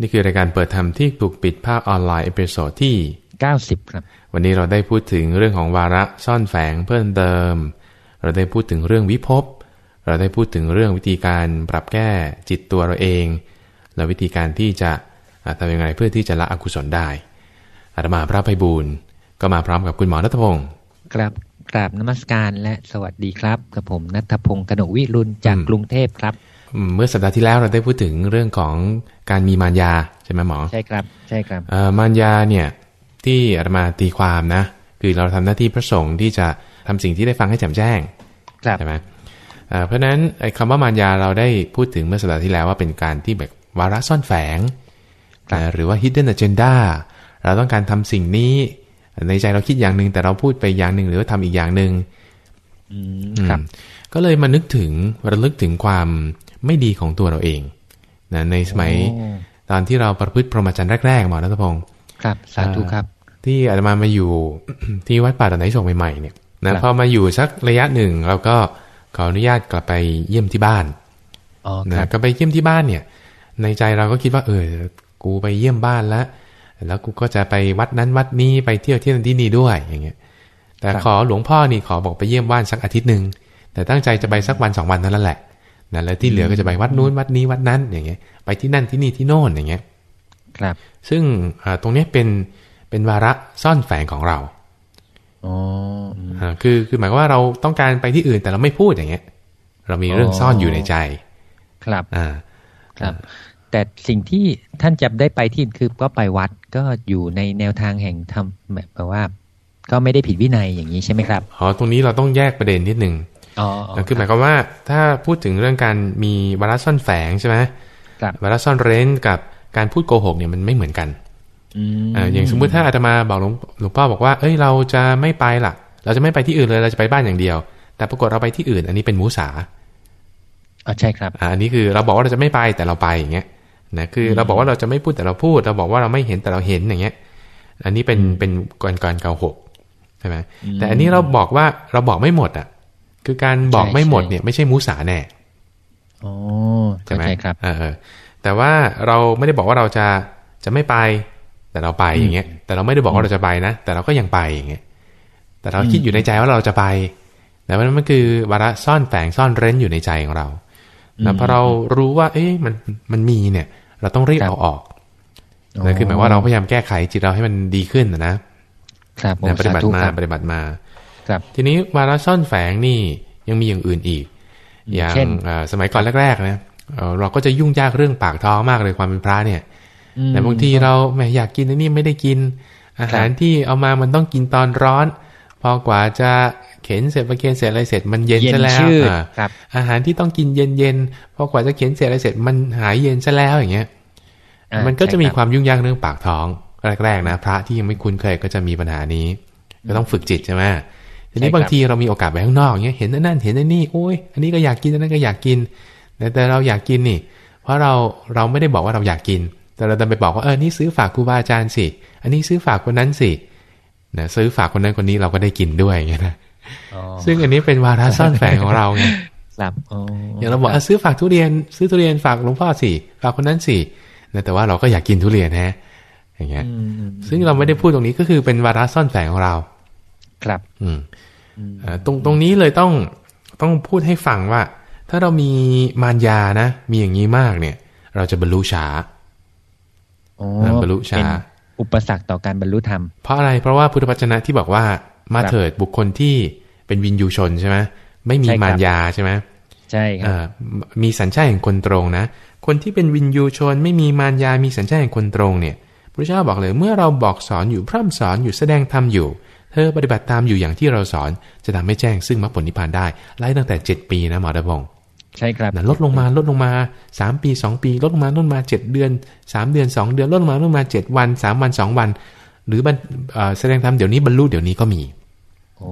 นี่คือรายการเปิดธรรมที่ถูกปิดภาคออนไลน์ episode ที่ 90 ครับ วันนี้เราได้พูดถึงเรื่องของวาระซ่อนแฝงเพิ่มเติม เราได้พูดถึงเรื่องวิภพ เราได้พูดถึงเรื่องวิธีการปรับแก้จิตตัวเราเอง และวิธีการที่จะอ่าทำยังไงเพื่อที่จะละอกุศลได้อาตมาพระไพบูลย์ก็มาพร้อมกับคุณหมอรัตพงศ์ครับกราบนมัสการและสวัสดีครับกับผมนัทพงศ์กนกวิรุณจากอืมกรุงเทพครับอืม เมื่อสัปดาห์ที่แล้วเราได้พูดถึงเรื่องของการมีมารยาใช่ไหมหมอ ใช่ครับ ใช่ครับเอ่อมารยาเนี่ยที่อาตมาตีความนะ คือเราทำหน้าที่พระสงฆ์ที่จะทำสิ่งที่ได้ฟังให้แจ่มแจ้งครับใช่ไหมเอ่อเพราะฉะนั้นไอ้คำว่ามารยาเราได้พูดถึงเมื่อสัปดาห์ที่แล้วว่าเป็นการที่แบบวาระซ่อนแฝงนะหรือว่า hidden agenda เราต้องการทำสิ่งนี้ ในใจเราคิดอย่างหนึ่งแต่เราพูดไปอย่างหนึ่งหรือว่าทำอีกอย่างหนึ่งอืมครับอืมก็เลยมานึกถึงระลึกถึงความ ไม่ดีของตัวเราเองนะในสมัยโอ้ตอนที่เราประพฤติพรหมจรรย์แรกๆหมอรัตพงศ์ครับสาธุครับ ที่อาตมามาอยู่ที่วัดป่าตอนไหนส่งใหม่ๆเนี่ยครันะบพอมาอยู่สักระยะหนึ่งเราก็ขออนุญาตกลับไปเยี่ยมที่บ้านอ๋อคนะรับก็ไปเยี่ยมที่บ้านเนี่ย ในใจเราก็คิดว่า เออ กูไปเยี่ยมบ้านแล้วแล้วกูก็จะไปวัดนั้นวัดนี้ไปเที่ยวที่นั่นที่นี่ด้วยอย่างเงี้ย แต่ขอหลวงพ่อนี่ขอบอกไปเยี่ยมบ้านสักอาทิตย์หนึ่งแต่ตั้งใจจะไปสักวันสองวันเท่านั้นแหละ นะแล้วที่เหลือก็จะไปวัดนู้นวัดนี้วัดนั้นอย่างเงี้ย ไปที่นั่นที่นี่ที่โน่นอย่างเงี้ย ครับ ซึ่งอ่าตรงเนี้ยเป็นเป็นวาระซ่อนแฝงของเราอ๋ออืมอ่าคือคือหมายความว่าเราต้องการไปที่อื่นแต่เราไม่พูดอย่างเงี้ย เรามีเรื่องอ๋อซ่อนอยู่ในใจ ครับ อ่า ครับ แต่สิ่งที่ท่านจะได้ไปที่คือก็ไปวัดก็อยู่ในแนวทางแห่งธรรมแบบว่า ก็ไม่ได้ผิดวินัยอย่างนี้ใช่ไหมครับ อ๋อ ตรงนี้เราต้องแยกประเด็นนิดหนึ่งอ๋อ คือหมายความว่าถ้าพูดถึงเรื่องการมีวาระซ่อนแฝงใช่ไหมครับวาระซ่อนเร้นกับการพูดโกหกเนี่ยมันไม่เหมือนกันอืมอ่าอย่างสมมุติถ้าอาตมาบอกหลวงหลวงพ่อบอกว่า เอ้ยเราจะไม่ไปล่ะ เราจะไม่ไปที่อื่นเลยเราจะไปบ้านอย่างเดียว แต่ปรากฏเราไปที่อื่น อันนี้เป็นมุสาอ๋อใช่ครับอ่าอันนี้คือเราบอกว่าเราจะไม่ไปแต่เราไปอย่างเงี้ยนะคือเราบอกว่าเราจะไม่พูดแต่เราพูด เราบอกว่าเราไม่เห็นแต่เราเห็นอย่างเงี้ย อันนี้เป็นเป็นการการเกาหกใช่ไหมแต่อันนี้เราบอกว่าเราบอกไม่หมดอะ คือการบอกใช่ไม่หมดใช่เนี่ยไม่ใช่มุสาแน่อ๋อใช่เข้าไหมใจครับเออเออแต่ว่าเราไม่ได้บอกว่าเราจะจะไม่ไป แต่เราไปอย่างเงี้ย แต่เราไม่ได้บอกว่าเราจะไปนะ แต่เราก็ยังไปอย่างเงี้ย แต่เราคิดอยู่ในใจว่าเราจะไป แต่ว่ามันคือวาระซ่อนแฝงซ่อนเร้นอยู่ในใจของเราแล้วพอเรารู้ว่า เอ๊ะมันมันมีเนี่ย เราต้องรีบครับเอาออกนั่นคือหมายว่าเราพยายามแก้ไขจิตเราให้มันดีขึ้นนะนะครับผมนะปฏิบัติสธุมาครับปฏิบัติมา ครับทีนี้วาระซ่อนแฝงนี่ยังมีอย่างอื่นอีก อย่างเช่นเอ่อสมัยก่อนแรกๆนะเอ่อเราก็จะยุ่งยากเรื่องปากท้องมากเลยความเป็นพระเนี่ยอืมแต่บางทีเราแหมอยากกินอันนี้ไม่ได้กิน อาหารที่เอามามันต้องกินตอนร้อน พอกว่าจะเข็นเสร็จประเคนเสร็จอะไรเสร็จมันเย็นเย็นซะแล้วชื่ออ่าครับอาหารที่ต้องกินเย็นๆพอกว่าจะเข็นเสร็จอะไรเสร็จมันหายเย็นซะแล้วอย่างเงี้ยอ่ามันก็จะมีใช่รับความยุ่งยากเรื่องปากท้องแรกๆนะ พระที่ยังไม่คุ้นเคยก็จะมีปัญหานี้ ก็ต้องฝึกจิตใช่ไหม ทีนี้ใช่ครับบางทีเรามีโอกาสไปข้างนอกเงี้ยเห็นอันนั่นเห็นอันนี่โอ้ยอันนี้ก็อยากกินอันนั้นก็อยากกินแต่แต่เราอยากกินนี่ เพราะเราเราไม่ได้บอกว่าเราอยากกิน แต่เราดันไปบอกว่าเออนี่ซื้อฝากครูบาอาจารย์สิอันนี้ซื้อฝากคนนั้นสินะซื้อฝากคนนั้นคนนี้เราก็ได้กินด้วยอย่างเงี้ยนะอ๋อซึ่งอันนี้เป็นวาระซ่อนแฝงของเราไงครับอ๋ออย่างเราบอกเออซื้อฝากทุเรียน ซื้อทุเรียนฝากหลวงพ่อสิฝากคนนั้นสินะแต่ว่าเราก็อยากกินทุเรียนแฮะอย่างเงี้ยอืมอืมซึ่งเราไม่ได้พูดตรงนี้ก็คือเป็นวาระซ่อนแฝงของเรา ครับ อืมเอ่อตรงตรงนี้เลยต้องต้องพูดให้ฟังว่า ถ้าเรามีมารยานะ มีอย่างนี้มากเนี่ย เราจะบรรลุช้าอ๋ออ่าบรรลุช้าเป็นอุปสรรคต่อการบรรลุธรรม เพราะอะไร เพราะว่าพุทธวจนะที่บอกว่ามาครับเถิดบุคคลที่เป็นวินยูชนใช่ไหมไม่มีใช่ครับมารยาใช่ไหมใช่ครัเอ่บอมีสัญชาติแห่งคนตรงนะ คนที่เป็นวินยูชน ไม่มีมารยา มีสัญชาติแห่งคนตรงเนี่ยพระเจ้าบอกเลย เมื่อเราบอกสอนอยู่พร่ำสอนอยู่แสดงธรรมอยู่เธอปฏิบัติตามอยู่อย่างที่เราสอนจะทำให้แจ้งซึ่งมรรคผลนิพพานได้ไล่ตั้งแต่ 7 ปีนะหมอดพงศ์ใช่ครับนะลดลงมาลดลงมา 3 ปี 2 ปี ลดลงมาลดลงมา 7 เดือน 3 เดือน 2 เดือนลดลงมาลดลงมา 7 วัน 3 วัน 2 วัน หรือบรรเอ่อแสดงธรรมเดี๋ยวนี้บรรลุเดี๋ยวนี้ก็มีโอ้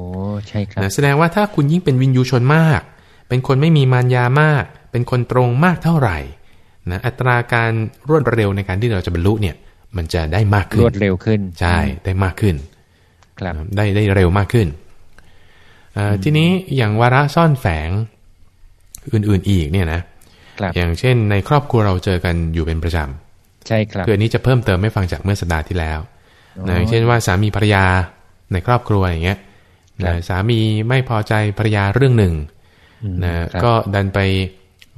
ใช่ครับนะแสดงว่าถ้าคุณยิ่งเป็นวินยูชนมาก เป็นคนไม่มีมารยามาก เป็นคนตรงมากเท่าไหร่นะอัตราการรวดเร็วในการที่เราจะบรรลุเนี่ย มันจะได้มากรขึ้นวดเร็วขึ้นใช่ได้มากขึ้น ครับได้ได้เร็วมากขึ้นเอ่อทีนี้อย่างวาระซ่อนแฝงอื่นๆอีกเนี่ยนะครับอย่างเช่น ในครอบครัวเราเจอกันอยู่เป็นประจใช่ครับคืออันนี้จะเพิ่มเติมไม่ฟังจากเมื่อสัปดาห์ที่แล้วอ๋อนะอย่างเช่นว่าสามีภรรยาในครอบครัวอย่างเงี้ยครันะบสามีไม่พอใจภรรยาเรื่องหนึ่งอืมนะครับก็ดันไป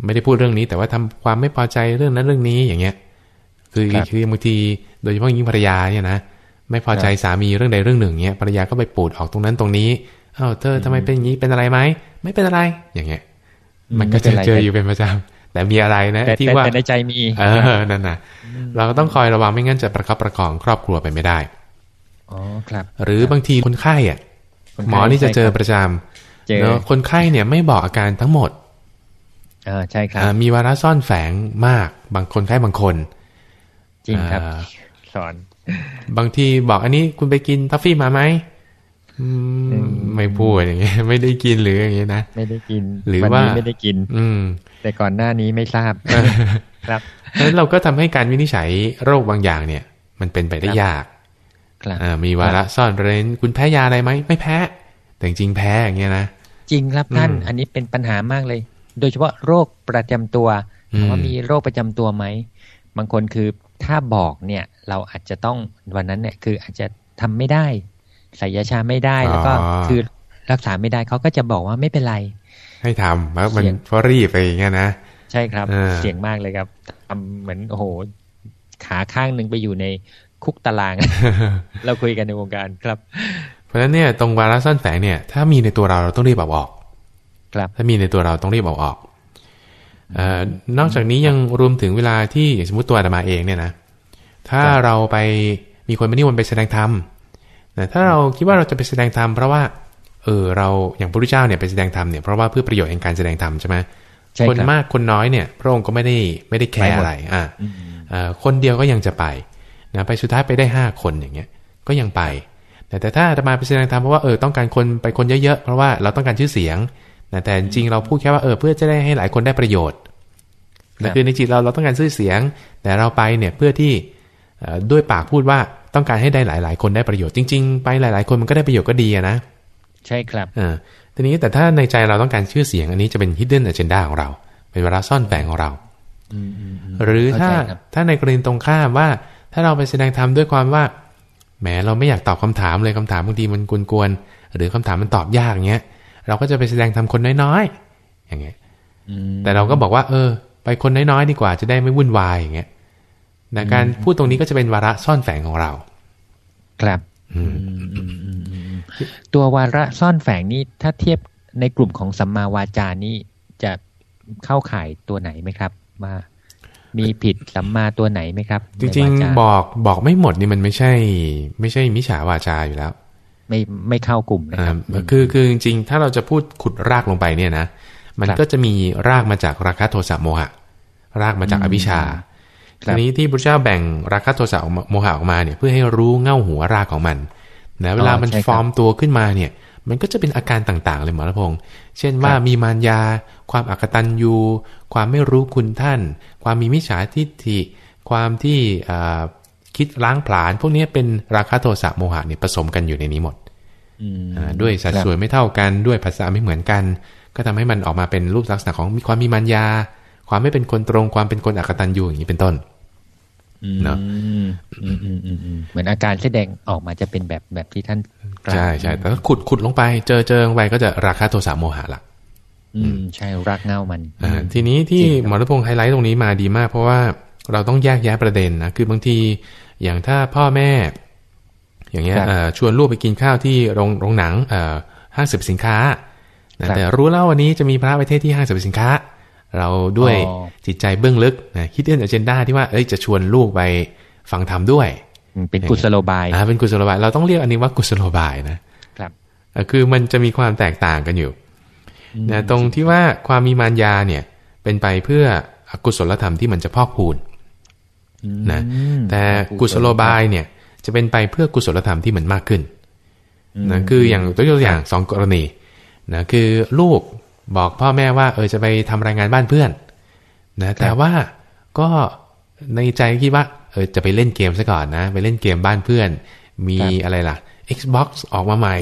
ไม่ได้พูดเรื่องนี้ แต่ว่าทำความไม่พอใจเรื่องนั้นเรื่องนี้อย่างเงี้ย คือครับคือบางทีโดยเฉพาะยิ่งภรรยาเนี่ยนะ ไม่พอใจสามีเรื่องใดเรื่องหนึ่งเงี้ยภรรยาก็ไปปูดออกตรงนั้นตรงนี้อ้าวเธอทำไมเป็นอย่างนี้เป็นอะไรไหมไม่เป็นอะไรอย่างเงี้ย มันก็จะเจออยู่เป็นประจำแต่มีอะไรนะแต่ที่แต่ว่าแต่ในใจมีเออนั่นน่ะ เราก็ต้องคอยระวังไม่งั้นจะประคับประคองครอบครัวไปไม่ได้อ๋อครับ หรือบางทีคนไข้อะคนไข้หมอนี่จะเจอใช่ครับประจเจอำเนอะคนไข้เนี่ยไม่บอกอาการทั้งหมดอ่าใช่ครับอ่ามีวาระซ่อนแฝงมากบางคนไข้บางคน จริงครับอ่าสอน บางทีบอกอันนี้คุณไปกินทอฟฟี่มาไหมอืมอืมไม่พูดอย่างเงี้ยไม่ได้กินหรืออย่างเงี้ยนะไม่ได้กิน หรือวันว่านี้ไม่ได้กิน อืม แต่ก่อนหน้านี้ไม่ทราบครับเพราะฉะนั้นเราก็ทำให้การวินิจฉัยโรคบางอย่างเนี่ย มันเป็นไปได้ครับยากครับอ่ามีวาระซ่อนเร้น คุณแพ้ยาอะไรไหมไม่แพ้ แต่จริงๆแพ้อย่างเงี้ยนะจริงครับท่านอืมอันนี้เป็นปัญหามากเลย โดยเฉพาะโรคประจำตัวอืมถามว่ามีโรคประจำตัวไหมบางคนคือ ถ้าบอกเนี่ยเราอาจจะต้องวันนั้นเนี่ยคืออาจจะทำไม่ได้ใส่ยาชาไม่ได้แล้วก็คือรักษาไม่ได้เขาก็จะบอกว่าไม่เป็นไร ให้ทำแล้วมันเสี่ยงเพราะรีบไปอย่างเงี้ยนะใช่ครับอ่าเสี่ยงมากเลยครับทำเหมือนโอ้โหขาข้างหนึ่งไปอยู่ในคุกตาราง เราคุยกันในวงการครับ เพราะฉะนั้นเนี่ยตรงวาระซ่อนแฝงเนี่ย ถ้ามีในตัวเราเราต้องรีบเอาออก ครับ ถ้ามีในตัวเราต้องรีบเอาออกเอ่อ นอกจากนี้ยังรวมถึงเวลาที่อย่างสมมติตัวอาตมาเองเนี่ยนะถ้าครับเราไปมีคนมานิมนต์ไปแสดงธรรมนะถ้าเราคิดว่าเราจะไปแสดงธรรมเพราะว่าเออเราอย่างพระพุทธเจ้าเนี่ยไปแสดงธรรมเนี่ยเพราะว่าเพื่อประโยชน์แห่งการแสดงธรรมใช่ไหมใช่คนครับมากคนน้อยเนี่ยพระองค์ก็ไม่ได้ไม่ได้แคไม่ร์หมดอะไรอ่าอืมเอ่อคนเดียวก็ยังจะไปนะไปสุดท้ายไปได้ห้าคนอย่างเงี้ยก็ยังไปแต่แต่ถ้าอาตมาไปแสดงธรรมเพราะว่าเออต้องการคนไปคนเยอะๆเพราะว่าเราต้องการชื่อเสียง นะแต่จริงๆเราพูดแค่ว่าเออเพื่อจะได้ให้หลายคนได้ประโยชน์ครันะบคือในจิตเราเราต้องการชื่อเสียง แต่เราไปเนี่ยเพื่อที่เอ่อด้วยปากพูดว่าต้องการให้ได้หลาย ๆ คนได้ประโยชน์จริง ๆ ไปหลาย ๆ คนมันก็ได้ประโยชน์ก็ดีอะนะ ใช่ครับเออทีนี้แต่ถ้าในใจเราต้องการชื่อเสียง อันนี้จะเป็น hidden agenda ของเรา เป็นเวลาซ่อนแฝงของเราอืมอืมอืมหรือถ้าเข้ใจครับถ้าในกรณีตรงข้ามว่าถ้าเราไปแสดงธรรมด้วยความว่าแหมเราไม่อยากตอบคำถามเลยคำถามบางทีมันกวนๆหรือคำถามมันตอบยากอย่างเงี้ย เราก็จะไปแสดงธรรมคนน้อยๆ อย่างเงี้ยอืมแต่เราก็บอกว่า เออ ไปคนน้อยๆ ดีกว่าจะได้ไม่วุ่นวายอย่างเงี้ยแต่การพูดตรงนี้ก็จะเป็นวาระซ่อนแฝงของเรา ครับอืมอืมอืมอืมอืมตัววาระซ่อนแฝงนี่ถ้าเทียบในกลุ่มของสัมมาวาจานี่จะเข้าข่ายตัวไหนไหมครับ ว่ามีผิดสัมมาตัวไหนไหมครับ จริงในวาาๆบอกบอกไม่หมดนี่มันไม่ใช่ ไม่ใช่มิจฉาวาจาอยู่แล้ว ไม่ไม่เข้ากลุ่มนะอ่าครับคือคือจริงๆ ถ้าเราจะพูดขุดรากลงไปเนี่ยนะ มันครับก็จะมีรากมาจากราคะโทสะโมหะ รากมาจากอวิชชาครับทีนี้ที่พระเจ้าแบ่งราคะโทสะโมหะออกมาเนี่ยเพื่อให้รู้เง่าหัวรากของมันนะเวลามันใช่ครับฟอร์มตัวขึ้นมาเนี่ย มันก็จะเป็นอาการต่างๆ เลยหมอระพงษ์เช่นว่าครับมีมารยา ความอักตันยูความไม่รู้คุณท่าน ความมีมิจฉาทิฏฐิ ความที่อ่า คิดล้างผลาญพวกนี้เป็นราคะโทสะโมหะเนี่ยผสมกันอยู่ในนี้หมดอืมอ่าด้วยสัดส่วนไม่เท่ากันด้วยภาษาไม่เหมือนกัน ก็ทำให้มันออกมาเป็นรูปลักษณะของมีความมีมัญญา ความไม่เป็นคนตรงความเป็นคนอักตันยูอย่างนี้เป็นต้นเนอะอืมอืมอืมอืมอืมเหมือนอาการแสดงออกมาจะเป็นแบบแบบที่ท่านกล่าวใช่ใช่แต่ถ้าขุดขุดลงไป เจอเจอลงไปก็จะราคาโทสะโมหะละอืมใช่รักเง่ามันอ่าทีนี้ที่จริงครับหมอรัพงษ์ไฮไลท์ตรงนี้มาดีมาก เพราะว่าเราต้องแยกแยะประเด็นนะคือบางที อย่างถ้าพ่อแม่ อย่างเงี้ยเอ่อชวนลูกไปกินข้าวที่โรงโรงหนังเอ่อห้างสรรพสินค้านะแต่รู้แล้ววันนี้จะมีพระไปเทศน์ที่ห้างสรรพสินค้า เราด้วยอ๋อจิตใจเบื้องลึกนะคิดเรื่องอเจนดาที่ว่าเอ้ยจะชวนลูกไปฟังธรรมด้วยอืมเป็นกุศโลบายอ่าเป็นกุศโลบาย เราต้องเรียกอันนี้ว่ากุศโลบายนะครับเอ่อคือมันจะมีความแตกต่างกันอยู่นะตรงที่ว่าความมีมารยาเนี่ย เป็นไปเพื่ออกุศลธรรมที่มันจะพอกพูน นะอืมแต่กุศโลบายเนี่ยจะเป็นไปเพื่อกุศลธรรมที่มันมากขึ้นนะคืออย่างตัวอย่างสองกรณีนะคือลูกบอกพ่อแม่ว่า เออจะไปทำรายงานบ้านเพื่อนนะแต่ว่าก็ในใจคิดว่าเออจะไปเล่นเกมซะก่อนนะ ไปเล่นเกมบ้านเพื่อน มีครับอะไรล่ะ Xbox ออกมาใหม่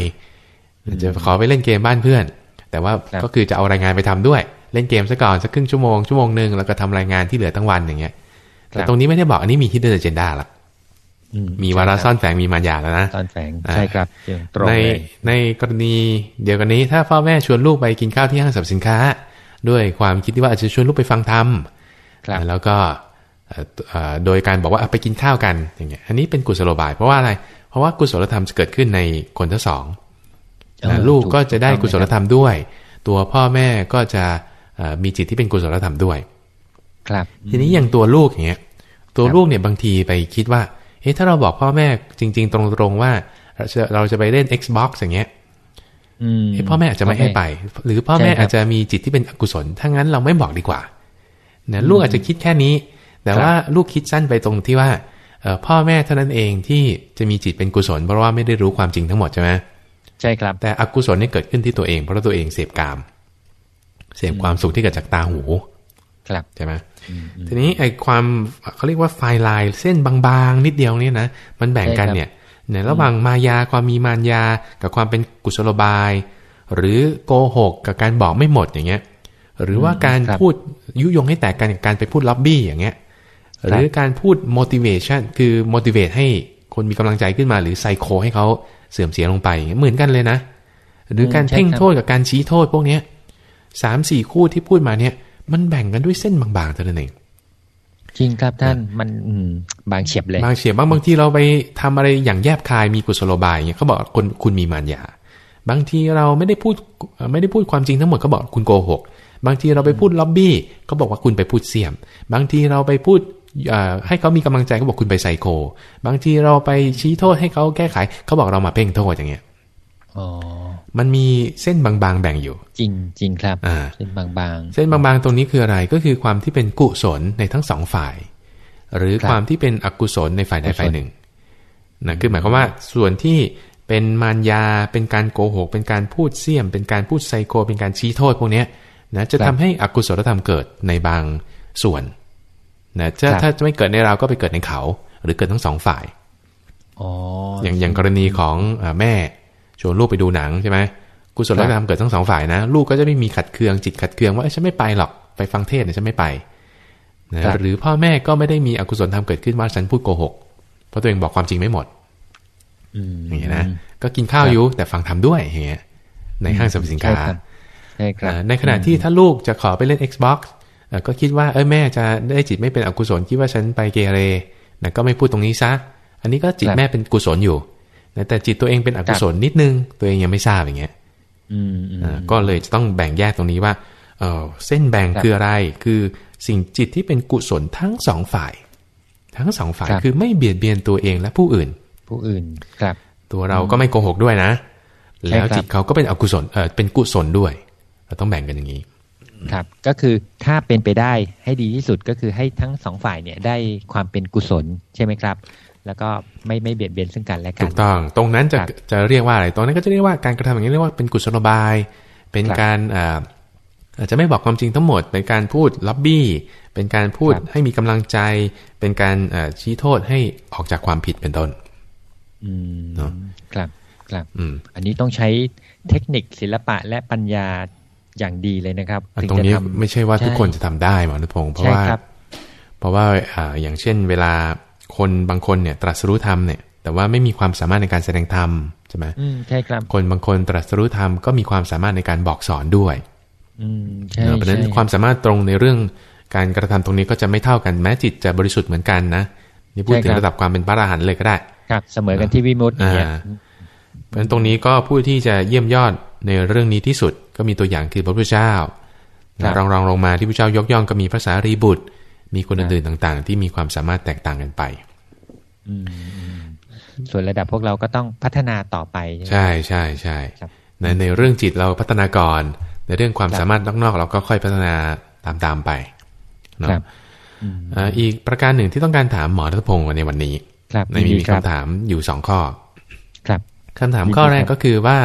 จะขอไปเล่นเกมบ้านเพื่อน แต่ว่าครับก็คือจะเอารายงานไปทำด้วย เล่นเกมซะก่อนสักครึ่งชั่วโมงชั่วโมงหนึ่งแล้วก็ทำรายงานที่เหลือทั้งวันอย่างเงี้ย แต่ตรงนี้ไม่ได้บอกอันนี้มี hidden agenda ละอืมีวาระซ่อนแฝงมีมารยาแล้วนะซ่อนแฝงอ่าใช่ครับตรงในเลยในกรณีเดียวกันนี้ถ้าพ่อแม่ชวนลูกไปกินข้าวที่ห้างสรรพสินค้า ด้วยความคิดที่ว่าอาจจะชวนลูกไปฟังธรรมครับแล้วก็เอ่อเอ่อโดยการบอกว่าอะไปกินข้าวกันอย่างเงี้ยอันนี้เป็นกุศโลบาย เพราะว่าอะไร เพราะว่ากุศลธรรมจะเกิดขึ้นในคนทั้งสองเออนะลูกถูกก็จะได้ต้องกุศลธรรมด้วย ตัวพ่อแม่ก็จะเอ่อมีจิตที่เป็นกุศลธรรมด้วย ครับ ทีนี้อย่างตัวลูกอย่างเงี้ย ตัวลูกเนี่ยบางทีไปคิดว่า เฮ้ถ้าเราบอกพ่อแม่จริง ๆ ตรงๆว่า เราจะเราจะไปเล่น Xbox อย่างเงี้ยอืมเอ๊ะพ่อแม่อาจจะไม่ให้ไป หรือพ่อแม่ใช่ครับอาจจะมีจิตที่เป็นอกุศลถ้างั้นเราไม่บอกดีกว่านะลูกอาจจะคิดแค่นี้ แต่ครับว่าลูกคิดสั้นไปตรงที่ว่าเอ่อพ่อแม่เท่านั้นเองที่จะมีจิตเป็นกุศลเพราะว่าไม่ได้รู้ความจริงทั้งหมดใช่ไหมใช่ครับ แต่อกุศลนี่เกิดขึ้นที่ตัวเองเพราะว่าตัวเองเสพกาม เสพความสุขที่เกิดจากตาหู ครับใช่ไหม ทีนี้ไอ้ความเขาเรียกว่าไฟลายเส้นบางๆ นิดเดียวเนี่ยนะมันแบ่งกันเนี่ยในระหว่างมายาความมีมารยา กับความเป็นกุศโลบาย หรือโกหก กับการบอกไม่หมดอย่างเงี้ย หรือว่าการครับพูดยุยงให้แตกกันกับการไปพูดล็อบบี้อย่างเงี้ยหรือการพูด motivation คือ motivate ให้คนมีกำลังใจขึ้นมา หรือไซโคให้เขาเสื่อมเสียลงไปอย่างเงี้ยเหมือนกันเลยนะ หรือการอืมใช่เพ่งครับโทษกับการชี้โทษพวกเนี้ยสามสี่คู่ที่พูดมาเนี่ย มันแบ่งกันด้วยเส้นบางๆเท่านั้นเองจริงครับท่านมันอืมบางเฉียบเลย บางเฉียบบางบางทีเราไปทำอะไรอย่างแยบคายมีกุศโลบายอย่างเงี้ยเขาบอกคนคุณมีมารยาบางทีเราไม่ได้พูดเอ่อไม่ได้พูดความจริงทั้งหมดเขาบอกคุณโกหก บางทีเราไปพูดล็อบบี้เขาบอกว่าคุณไปพูดเสี่ยม บางทีเราไปพูดเอ่อให้เขามีกำลังใจเขาบอกคุณไปไซโค บางทีเราไปชี้โทษให้เขาแก้ไขเขาบอกเรามาเพ่งโทษอย่างเงี้ยอ๋อ มันมีเส้นบางๆแบ่งอยู่ จริงจริงครับอ่าเป็นบางๆ เส้นบางๆตรงนี้คืออะไรก็คือความที่เป็นกุศลในทั้งสองฝ่าย หรือครับความที่เป็นอกุศลในฝ่ายใดกุศลฝ่ายหนึ่งนะคือหมายความว่าส่วนที่เป็นมารยาเป็นการโกหก เป็นการพูดเสี่ยม เป็นการพูดไซโค เป็นการชี้โทษพวกเนี้ยนะจะทำให้อกุศลธรรมเกิดในบางส่วนนะจะครับถ้าจะไม่เกิดในเราก็ไปเกิดในเขา หรือเกิดทั้งสองฝ่ายอ๋ออย่างอย่างกรณีของเอ่อแม่ ชวนลูกไปดูหนังใช่ไหมกุศลธรรมเกิดทั้งสองฝ่ายนะ ลูกก็จะไม่มีขัดเคืองจิตขัดเคืองว่าเอ้ยฉันไม่ไปหรอกไปฟังเทศน์เนี่ยฉันไม่ไปนะครับหรือพ่อแม่ก็ไม่ได้มีอกุศลธรรมเกิดขึ้นว่าฉันพูดโกหก เพราะตัวเองบอกความจริงไม่หมดอืมอย่างเงี้ยนะก็กินข้าวอยู่แต่ฟังทำด้วยอย่างเงี้ยในห้างสรรพสินค้าใช่ครับใช่ครับอ่าในขณะที่ถ้าลูกจะขอไปเล่น Xbox เอ่อก็คิดว่าเอ้ยแม่จะได้จิตไม่เป็นอกุศลคิดว่าฉันไปเกเรนะก็ไม่พูดตรงนี้ซะ อันนี้ก็จิตครับแม่เป็นกุศลอยู่ นะแต่จิตตัวเองเป็นอกุศลนิดนึง ตัวเองยังไม่ทราบอย่างเงี้ยอืมอืมอ่าก็เลยจะต้องแบ่งแยกตรงนี้ว่าเออเส้นแบ่งครับคืออะไร คือสิ่งจิตที่เป็นกุศลทั้งสองฝ่าย ทั้งสองฝ่ายครับคือไม่เบียดเบียนตัวเองและผู้อื่น ผู้อื่นครับ ตัวเราก็ไม่โกหกด้วยนะใช่แล้วครับจิตเขาก็เป็นอกุศลเออเป็นกุศลด้วย เราต้องแบ่งกันอย่างนี้ ครับ ก็คือถ้าเป็นไปได้ให้ดีที่สุดก็คือให้ทั้งสองฝ่ายเนี่ยได้ความเป็นกุศลใช่ไหมครับ แล้วก็ไม่ไม่เบียดเบียนซึ่งกันและกัถูนกต้อง ตรงนั้นจะครับจะเรียกว่าอะไรตรงนั้นก็จะเรียกว่าการกระทำอย่างนี้เรียกว่าเป็นกุศโลบาย เป็นครับการอ่าอาจจะไม่บอกความจริงทั้งหมดเป็นการพูดล็อบบี้ เป็นการพูดครับให้มีกำลังใจ เป็นการอ่าชี้โทษให้ออกจากความผิดเป็นต้นอืมเนอะครับครับอืมอันนี้ต้องใช้เทคนิคศิลปะและปัญญาอย่างดีเลยนะครับอะถึงตรงจะนี้ทำไม่ใช่ว่าใช่ทุกคนจะทำได้หมอนุพงศ์เพราะใช่ว่าครับเพราะว่าอ่าอย่างเช่นเวลา คนบางคนเนี่ยตรัสรู้ธรรมเนี่ยแต่ว่าไม่มีความสามารถในการแสดงธรรมใช่ไหมอืมใช่ครับ คนบางคนตรัสรู้ธรรมก็มีความสามารถในการบอกสอนด้วยอืมใช่เพราะฉะนั้นใช่ความสามารถตรงในเรื่องการกระทำตรงนี้ก็จะไม่เท่ากันแม้จิตจะบริสุทธิ์เหมือนกันนะนี่พูดถึงระดับความเป็นพระอรหันต์เลยก็ได้ครับเสมอกันที่วิมุตติอย่างเงี้ยอ่าเพราะฉะนั้นตรงนี้ก็ผู้ที่จะเยี่ยมยอดในเรื่องนี้ที่สุดก็มีตัวอย่างคือพระพุทธเจ้าครับรองรองลงมาที่พระเจ้ายกย่องก็มีพระสารีบุตร มีคนอื่นๆต่างๆ ที่มีความสามารถแตกต่างกันไปอืมอืมส่วนระดับพวกเราก็ต้องพัฒนาต่อไป ใช่ไหมใช่ใช่ใช่ครับในในเรื่องจิตเราพัฒนาก่อน ในเรื่องความครับสามารถนอกๆเราก็ค่อยพัฒนาตามๆไปเนาะครับอืมอ่าอีกประการหนึ่งที่ต้องการถามหมอรัตพงศ์ในวันนี้ครับในมียินมีดีครับคำถามอยู่สองข้อ ครับคำถามยินดีข้อแรกครับก็คือว่า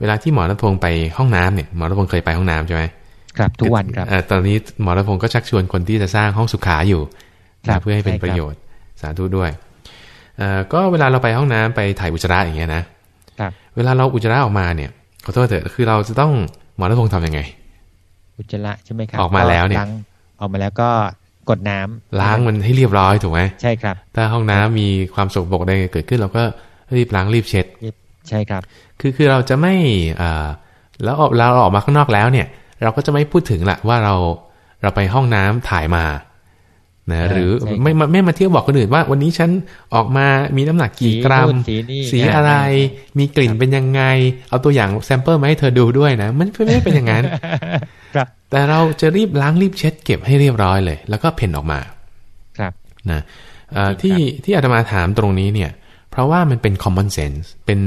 เวลาที่หมอรัตพงศ์ไปห้องน้ำเนี่ยหมอรัตพงศ์เคยไปห้องน้ำใช่ไหม ครับทุกวันครับเอ่อตอนนี้หมอรัตพงศ์ก็ชักชวนคนที่จะสร้างห้องสุขาอยู่ครับนะเพื่อให้เป็นใช่ครับประโยชน์สาธุด้วยเอ่อก็เวลาเราไปห้องน้ำไปถ่ายอุจจาระอย่างเงี้ยนะครับเวลาเราอุจจาระออกมาเนี่ยขอโทษเถอะคือเราจะต้องหมอรัตพงศ์ทำยังไง อุจจาระใช่ไหมครับออกมาแล้วเนี่ยล้งออกมาแล้วก็กดน้ำล้างมันให้เรียบร้อยถูกไหมใช่ครับ ถ้าห้องน้ำมีความสกปรกใดเกิดขึ้น เราก็รีบล้างรีบเช็ดใช่ครับ คือคือเราจะไม่อ่าแล้วออกเราออกมาข้างนอกแล้วเนี่ย เราก็จะไม่พูดถึงละว่าเราเราไปห้องน้ำถ่ายมานะหรือไม่ไม่ไม่มาเที่ยวบอกคนอื่นว่า วันนี้ฉันออกมามีน้ำหนักกี่กรัมสีนี่สีอะไร มีกลิ่นเป็นยังไง เอาตัวอย่าง sample มาให้เธอดูด้วยนะ มันไม่เป็นอย่างนั้นครับแต่เราจะรีบล้างรีบเช็ดเก็บให้เรียบร้อยเลย แล้วก็เพ่นออกมา ครับนะเอ่อที่ที่อาตมาถามตรงนี้เนี่ย เพราะว่ามันเป็น common sense เป็น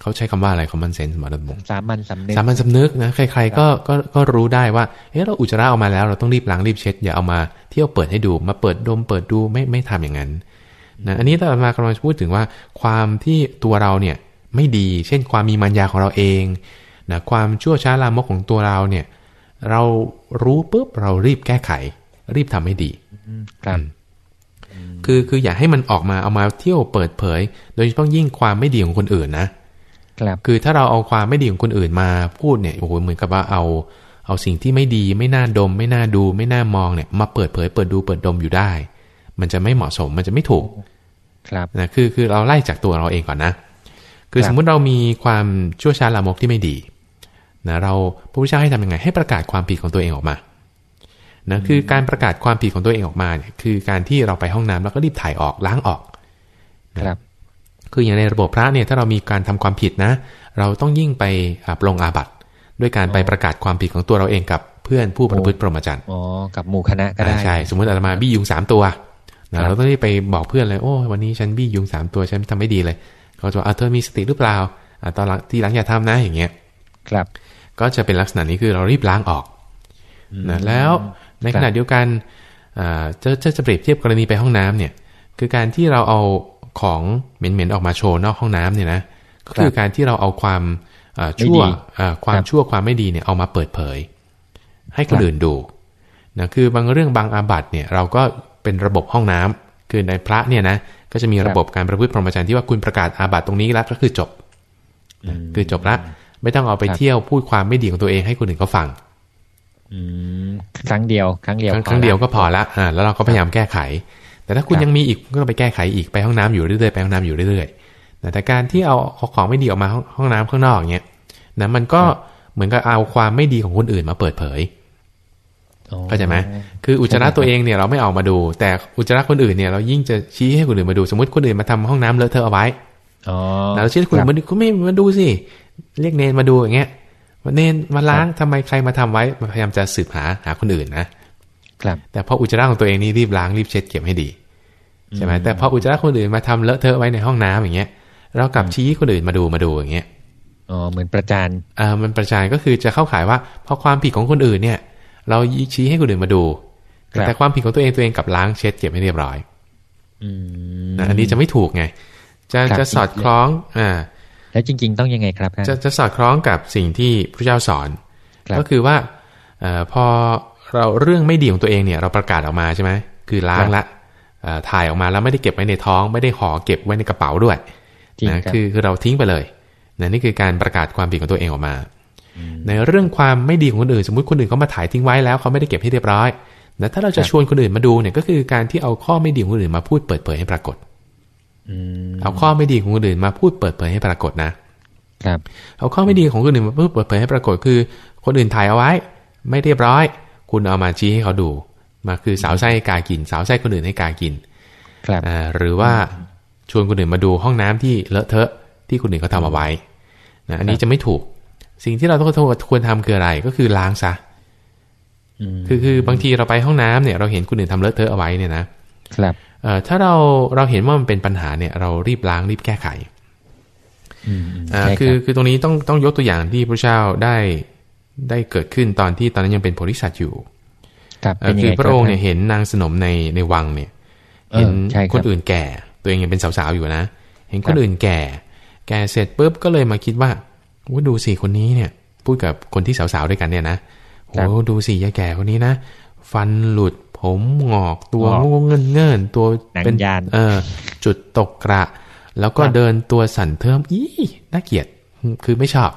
เขาใช้คำว่าอะไร common sense หมอระบบสามัญสำนึกสามัญสำนึกนะ ใครๆก็ก็ก็รู้ได้ว่า เอ๊ะเราอุจจาระออกมาแล้ว เราต้องรีบล้างรีบเช็ด อย่าเอามาเที่ยวเปิดให้ดู มาเปิดดมเปิดดูไม่ไม่ทำอย่างนั้นนะอันนี้อาตมากำลังพูดถึงว่า ความที่ตัวเราเนี่ยไม่ดี เช่น ความมีมัญญาของเราเองนะความชั่วช้าลามกของตัวเราเนี่ย เรารู้ปุ๊บเรารีบแก้ไข รีบทำให้ดีครับคือคืออย่าให้มันออกมาเอามาเที่ยวเปิดเผย โดยเฉพาะยิ่งความไม่ดีของคนอื่นนะ ครับคือถ้าเราเอาความไม่ดีของคนอื่นมาพูดเนี่ยโอ้โหเหมือนกับว่าเอา เอาสิ่งที่ไม่ดีไม่น่าดม ไม่น่าดูไม่น่ามองเนี่ย มาเปิดเผย เปิดดูเปิดดมอยู่ได้ มันจะไม่เหมาะสมมันจะไม่ถูก ครับนะคือคือเราไล่จากตัวเราเองก่อนนะ คือครับสมมุติเรามีความชั่วช้าลามกที่ไม่ดีนะเราพระพุทธเจ้าให้ทำยังไง ให้ประกาศความผิดของตัวเองออกมานะคือการประกาศความผิดของตัวเองออกมาเนี่ยคือการที่เราไปห้องน้ำแล้วก็รีบถ่ายออกล้างออกครับ คืออย่างในระบบพระเนี่ยถ้าเรามีการทำความผิดนะ เราต้องยิ่งไปอ่าปรงอาบัติด้วยการไปประกาศความผิดของตัวเราเองกับเพื่อนผู้ประพฤติพรหมจรรย์อ๋อกับหมู่คณะก็ได้อ่าใช่สมมติอาตมาบี้ยุงสามตัวนะครับเราต้องรีบไปบอกเพื่อนเลยโอ้วันนี้ฉันบี้ยุงสามตัวฉันทำไม่ดีเลยเขาจะบอกอะเธอมีสติหรือเปล่าอะตอนหลังที่หลังอย่าทำนะอย่างเงี้ยครับ ก็จะเป็นลักษณะนี้คือเรารีบล้างออกนะแล้วในขณะเดียวกันอ่าจะจะจะเปรียบเทียบกรณีไปห้องน้ำเนี่ย คือการที่เราเอา ของเหม็นๆออกมาโชว์นอกห้องน้ำเนี่ยนะก็คือการที่เราเอาความอ่าชั่วอ่าความชั่วความไม่ดีเนี่ยเอามาเปิดเผย ให้คนอื่นดูนะคือบางเรื่องบางอาบัติเนี่ยเราก็เป็นระบบห้องน้ำคือในพระเนี่ยนะก็จะมีระบบการประพฤติพรหมจรรย์ที่ว่าคุณประกาศอาบัติตรงนี้แล้วก็คือจบนะคือจบละไม่ต้องเอาไปครับเที่ยวพูดความไม่ดีของตัวเองให้คนอื่นเขาฟังอืมครั้งเดียว ครั้งเดียวครั้งพอครั้งเดียวละก็พอละอ่าแล้วเราก็พยายามแก้ไข แต่ถ้าคุณครับยังมีอีกก็ไปแก้ไขอีกไปห้องน้ำอยู่เรื่อยๆไปห้องน้ำอยู่เรื่อยๆแต่แต่การที่เอาเอาของไม่ดีออกมาห้องห้องน้ำข้างนอกเงี้ยนะมันก็เหมือนกับเอาความไม่ดีของคนอื่นมาเปิดเผยอ๋อเข้าใจไหมคืออุจจาระตัวเองเนี่ยเราไม่ออกมาดู แต่อุจจาระคนอื่นเนี่ยเรายิ่งจะชี้ให้คนอื่นมาดู สมมติคนอื่นมาทำห้องน้ำเลอะเทอะเอาไว้อ๋อเราชี้ให้คนอื่นมาดูก็ไม่มาดูสิ เรียกเนนมาดูอย่างเงี้ยว่าเนนมาล้างทำไมใครมาทำไว้พยายามจะสืบหาหาคนอื่นนะครับ แต่พออุจจาระของตัวเองนี่รีบล้างรีบเช็ดเก็บให้ดี ใช่ไหมแต่พออุจจาระคนอื่นมาทำเลอะเทอะไว้ในห้องน้ำอย่างเงี้ย เรากลับชี้ให้คนอื่นมาดูมาดูอย่างเงี้ยอ๋อเหมือนประจานอ่ามันประจานก็คือจะเข้าข่ายว่าพอความผิดของคนอื่นเนี่ย เราชี้ให้คนอื่นมาดูครับแต่ความผิดของตัวเองตัวเองกลับล้างเช็ดเก็บให้เรียบร้อยอืมนะอันนี้จะไม่ถูกไง จะครับจะสอดคล้อง อ่า แล้วจริง ๆ ต้องยังไงครับท่านจะจะสอดคล้องกับสิ่งที่พระเจ้าสอนครับก็คือว่าเอ่อพอเราเรื่องไม่ดีของตัวเองเนี่ย เราประกาศออกมาใช่ไหมคือล้างละเอ่อ ถ่ายออกมาแล้วไม่ได้เก็บไว้ในท้อง ไม่ได้ห่อเก็บไว้ในกระเป๋าด้วยจริงนะครับคือคือเราทิ้งไปเลยนะนี่คือการประกาศความผิดของตัวเองออกมา ในเรื่องความไม่ดีของคนอื่น สมมติคนอื่นเขามาถ่ายทิ้งไว้แล้วเขาไม่ได้เก็บให้เรียบร้อยนะถ้าเราจะชวนคนอื่นมาดูเนี่ยก็คือการที่เอาข้อไม่ดีของคนอื่นมาพูดเปิดเผยให้ปรากฏอืมเอาข้อไม่ดีของคนอื่นมาพูดเปิดเผยให้ปรากฏนะครับเอาข้อไม่ดีของคนอื่นมาพูดเปิดเผยให้ปรากฏคือ คนอื่นถ่ายเอาไว้ ไม่เรียบร้อย คุณเอามาชี้ให้เขาดู มาคือสาวไส้ให้กากิน สาวไส้คนอื่นให้กากินครับอ่าหรือว่าชวนคนอื่นมาดูห้องน้ำที่เลอะเทอะที่คนอื่นเขาทำเอาไว้นะอันนี้จะไม่ถูก สิ่งที่เราต้องควรทำคืออะไรก็คือล้างซะอืมคือคือบางทีเราไปห้องน้ำเนี่ย เราเห็นคนอื่นทำเลอะเทอะเอาไว้เนี่ยนะครับเอ่อถ้าเราเราเห็นว่ามันเป็นปัญหาเนี่ย เรารีบล้างรีบแก้ไขอืมอืมอ่าใช่คือรับคือตรงนี้ต้องต้องยกตัวอย่างที่พระเจ้าได้ได้เกิดขึ้นตอนที่ตอนนั้นยังเป็นโพธิสัตว์อยู่ ครับเอ่เป็อนยังคือไงพระองค์บเนี่ยเห็นนางสนมในในวังเนี่ยเออเห็นใช่ครับคนอื่นแก่ ตัวเองยังเป็นสาวๆอยู่นะ เห็นคครันบอื่นแก่ แก่เสร็จปุ๊บก็เลยมาคิดว่าว่าดูสิคนนี้เนี่ย พูดกับคนที่สาวๆด้วยกันเนี่ยนะโอ้ดูสิยายแก่คนนี้นะฟันหลุดผมงอกตัวงงเงินเงินๆตัวหนังเป็นยานเออ จุดตกกระ แล้วก็ครับเดินตัวสั่นเทิมอีน่าเกลียดคือไม่ชอบ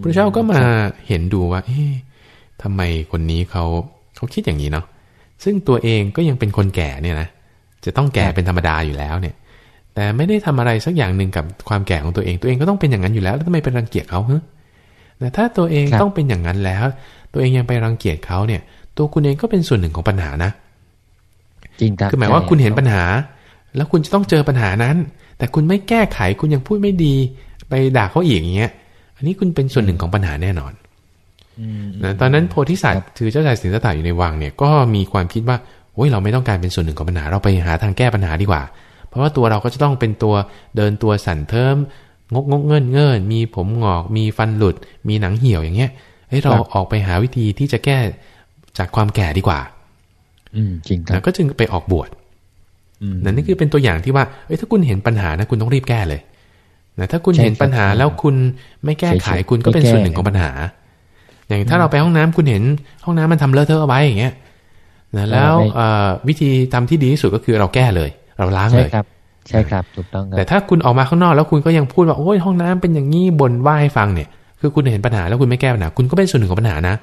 พระเจ้าก็มาเห็นดูว่าเอ๊ะ ทำไมคนนี้เขาเขาคิดอย่างนี้เนาะซึ่งตัวเองก็ยังเป็นคนแก่เนี่ยนะจะต้องแก่เป็นธรรมดาอยู่แล้วเนี่ย แต่ไม่ได้ทำอะไรสักอย่างหนึ่งกับความแก่ของตัวเองตัวเองก็ต้องเป็นอย่างนั้นอยู่แล้วแล้วทำไมเป็นรังเกียจเขาฮะแต่ถ้าตัวเองต้องเป็นอย่างนั้นแล้ว ตัวเองยังไปรังเกียจเขาเนี่ย ตัวคุณเองก็เป็นส่วนหนึ่งของปัญหานะจริงครับคือหมายว่าคุณเห็นปัญหา แล้วคุณจะต้องเจอปัญหานั้น แต่คุณไม่แก้ไขคุณยังพูดไม่ดี ไปด่าเขาอีกอย่างเงี้ย อันนี้คุณเป็นส่วนหนึ่งของปัญหาแน่นอนนะ ตอนนั้นโพธิสัตว์ถือเจ้าชายสิงสตาอยู่ในวังเนี่ยก็มีความคิดว่าโอ้ยเราไม่ต้องการเป็นส่วนหนึ่งของปัญหาเราไปหาทางแก้ปัญหาดีกว่า เพราะว่าตัวเราก็จะต้องเป็นตัวเดินตัวสั่นเทิมงกงกเงินเงินมีผมงอก มีฟันหลุด มีหนังเหี่ยวอย่างเงี้ยเฮ้ยเราออกไปหาวิธีที่จะแก้จากความแก่ดีกว่า อืมจริงครับก็จึงไปออกบวชนั่นนี่คือเป็นตัวอย่างที่ว่าเอ้ยถ้าคุณเห็นปัญหานะคุณต้องรีบแก้เลยนะถ้าคุณเห็นปัญหาแล้วคุณไม่แก้ไขคุณก็เป็นส่วนหนึ่งของปัญหา อย่างถ้าเราไปห้องน้ำคุณเห็นห้องน้ำมันทำเลอะเทอะเอาไว้อย่างเงี้ยนะแล้ววิธีทำที่ดีที่สุดก็คือเราแก้เลย เราล้างเลยครับ ใช่ครับถูกต้องครับแต่ถ้าคุณออกมาข้างนอกแล้วคุณก็ยังพูดว่าโอ้ยห้องน้ำเป็นอย่างนี้บ่นว่าให้ฟังเนี่ย คือคุณเห็นปัญหาแล้วคุณไม่แก้ปัญหาคุณก็เป็นส่วนหนึ่งของปัญหานะ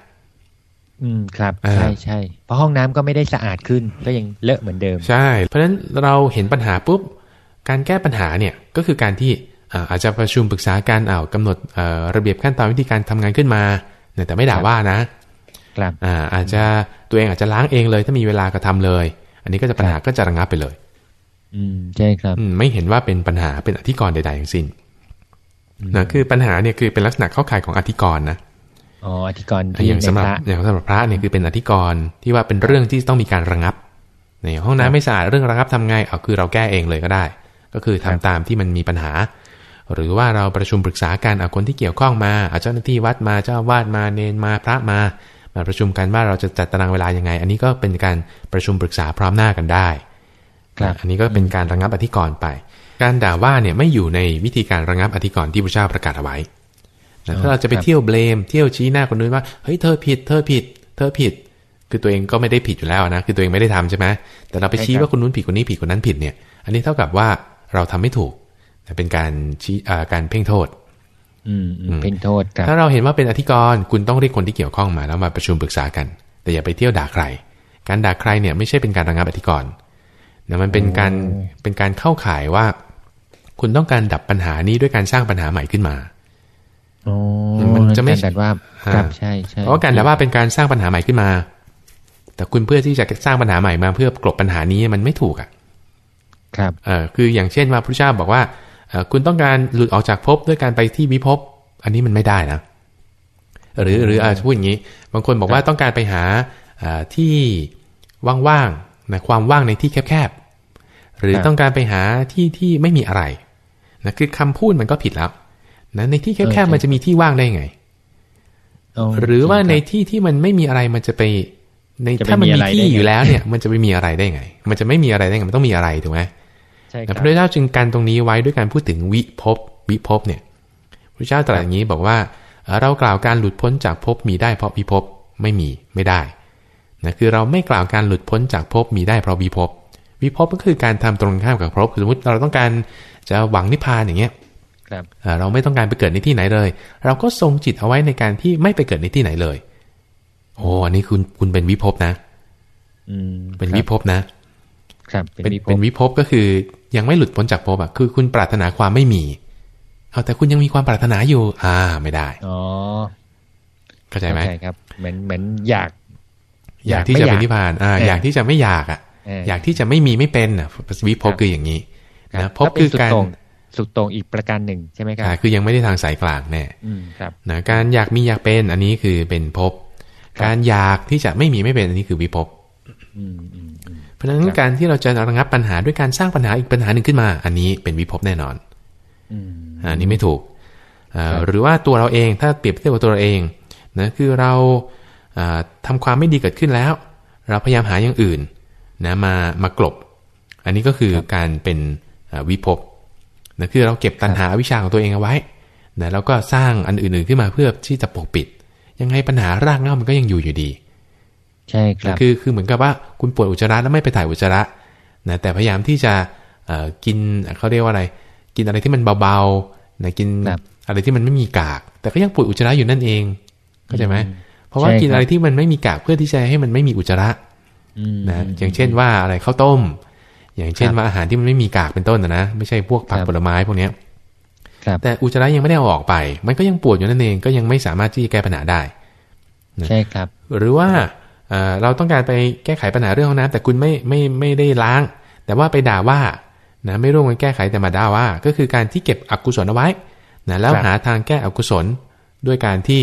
อืมครับใช่ใช่เพราะห้องน้ำก็ไม่ได้สะอาดขึ้นก็ยังเลอะเหมือนเดิม ใช่ เพราะฉะนั้นเราเห็นปัญหาปุ๊บการแก้ปัญหาเนี่ยก็คือการที่อาจจะประชุมปรึกษาการเอากำหนดระเบียบขั้นตอนวิธีการทำงานขึ้นมา แต่ไม่ด่าว่านะครับอ่าอาจจะตัวเองอาจจะล้างเองเลย ถ้ามีเวลาก็ทำเลย อันนี้ก็จะปัญหาก็จะระงับไปเลย อืมใช่ครับไม่เห็นว่าเป็นปัญหาเป็นอธิกรณ์ใดๆอย่างสิ้นนะคือปัญหาเนี่ยคือเป็นลักษณะเข้าข่ายของอธิกรณ์นะอ๋ออธิกรณ์อย่างสำหรับอย่างสำหรับพระเนี่ยคือเป็นอธิกรณ์ที่ว่าเป็นเรื่องที่ต้องมีการระงับในห้องน้ำไม่สะอาดเรื่องระงับทำไงเอาคือเราแก้เองเลยก็ได้ ก็คือทำตามที่มันมีปัญหา หรือว่าเราประชุมปรึกษากันเอาคนที่เกี่ยวข้องมาเอาเจ้าหน้าที่วัดมาเจ้าวาดมาเนนมาพระมา มาประชุมกันว่าเราจะจัดตารางเวลายังไง อันนี้ก็เป็นการประชุมปรึกษาพร้อมหน้ากันได้อันนี้ก็เป็นการระงับอธิกรณ์ไป การด่าว่าเนี่ยไม่อยู่ในวิธีการระงับอธิกรณ์ที่พระเจ้าประกาศเอาไว้ถ้าเราจะไปเที่ยวเบลม เที่ยวชี้หน้าคนนู้นว่าเฮ้ยเธอผิด เธอผิด เธอผิด คือตัวเองก็ไม่ได้ผิดอยู่แล้วนะคือตัวเองไม่ได้ทำใช่ไหมแต่เราไปชี้ว่าคนนู้นผิดคนนี้ผิดคนนั้นผิดเนี่ย อันนี้เท่ากับว่าเราทำไม่ถูก เป็นการชี้การเพ่งโทษอืมเพ่งโทษถ้าเราเห็นว่าเป็นอธิกรณ์คุณต้องเรียกคนที่เกี่ยวข้องมาแล้วมาประชุมปรึกษากัน แต่อย่าไปเที่ยวด่าใคร การด่าใครเนี่ยไม่ใช่เป็นการระงับอธิกรณ์นะมันเป็นการเป็นการเข้าข่ายว่า คุณต้องการดับปัญหานี้ด้วยการสร้างปัญหาใหม่ขึ้นมามันจะไม่แต่ว่าครับใช่ใช่เพราะการด่าว่าเป็นการสร้างปัญหาใหม่ขึ้นมา แต่คุณเพื่อที่จะสร้างปัญหาใหม่มา เพื่อกลบปัญหานี้มันไม่ถูกอะ ครับเออคืออย่างเช่นว่าพระเจ้าบอกว่า คุณต้องการหลุดออกจากภพด้วยการไปที่วิภพ อันนี้มันไม่ได้นะ หรือหรืออาจจะพูดอย่างนี้ บางคนบอกว่าต้องการไปหาที่ว่างๆนะความว่างในที่แคบๆหรือต้องการไปหาที่ที่ไม่มีอะไรนะคือคำพูดมันก็ผิดแล้วนะในที่แคบๆมันจะมีที่ว่างได้ไงหรือว่าในที่ที่มันไม่มีอะไรมันจะไปในถ้ามันมีที่อยู่แล้วเนี่ย มันจะไปมีอะไรได้ไง มันจะไม่มีอะไรได้ไงมันต้องมีอะไรถูกไหม พระพุทธเจ้าจึงการตรงนี้ไว้ด้วยการพูดถึงวิภพวิภพเนี่ยพระเจ้าตรัสอย่างนี้บอกว่าเรากล่าวการหลุดพ้นจากภพมีได้เพราะวิภพไม่มีไม่ได้นะคือเราไม่กล่าวการหลุดพ้นจากภพมีได้เพราะวิภพวิภพก็คือการทำตรงข้ามกับภพสมมติเราต้องการจะหวังนิพพานอย่างเงี้ยเราไม่ต้องการไปเกิดในที่ไหนเลย เราก็ทรงจิตเอาไว้ในการที่ไม่ไปเกิดในที่ไหนเลย โอ้อันนี้คุณคุณเป็นวิภพนะเป็นวิภพนะ ครับเป็นเป็นวิภพก็คือยังไม่หลุดพ้นจากภพอะคือคุณปรารถนาความไม่มีเอาแต่คุณยังมีความปรารถนาอยู่ อ่า ไม่ได้อ๋อเข้าใจไหมใช่ครับ เหมือนเหมือนอยาก อยากที่จะเป็นนิพพาน อ่า อยากที่จะไม่อยากอะ อยากที่จะไม่มีไม่เป็นอะวิภพคืออย่างนี้นะภพคือการสุดตรงอีกประการหนึ่งใช่ไหมครับคือยังไม่ได้ทางสายกลางแน่ครับนะการอยากมีอยากเป็น อันนี้คือเป็นภพการอยากที่จะไม่มีไม่เป็นอันนี้คือวิภพ เพราะฉะนั้นการที่เราจะระงับปัญหาด้วยการสร้างปัญหาอีกปัญหาหนึ่งขึ้นมา อันนี้เป็นวิภพแน่นอนอันนี้ไม่ถูกหรือว่าตัวเราเองถ้าเปรียบเทียบกับตัวเราเองนะคือเราทำความไม่ดีเกิดขึ้นแล้ว เราพยายามหาอย่างอื่นนะมามากลบ อันนี้ก็คือการเป็นวิภพนะคือเราเก็บตัณหาวิชาของตัวเองเอาไว้นะแล้วก็สร้างอันอื่นๆขึ้นมาเพื่อที่จะปกปิด ยังไงปัญหารากเง้ามันก็ยังอยู่อยู่ดี ใช่ครับคือคือเหมือนกับว่าคุณปวดอุจจาระแล้วไม่ไปถ่ายอุจจาระนะแต่พยายามที่จะกินเขาเรียกว่าอะไร กินอะไรที่มันเบาๆนะกินอะไรที่มันไม่มีกาก แต่ก็ยังปวดอุจจาระอยู่นั่นเองเข้าใจไหมเพราะว่ากินอะไรที่มันไม่มีกากเพื่อที่จะให้มันไม่มีอุจจาระนะอย่างเช่นว่าอะไรข้าวต้ม อย่างเช่นว่าอาหารที่มันไม่มีกากเป็นต้นนะนะไม่ใช่พวกผักผลไม้พวกเนี้ยแต่อุจจาระยังไม่ได้เอาออกไป มันก็ยังปวดอยู่นั่นเองก็ยังไม่สามารถที่จะแก้ปัญหาได้ใช่ครับ หรือว่า เราต้องการไปแก้ไขปัญหาเรื่องห้องน้ำแต่คุณไม่ไม่ไม่ได้ล้าง แต่ว่าไปด่าว่านะไม่ร่วมกันแก้ไขแต่มาด่าว่า ก็คือการที่เก็บอกุศลเอาไว้นะแล้วหาทางแก้อกุศลด้วยการที่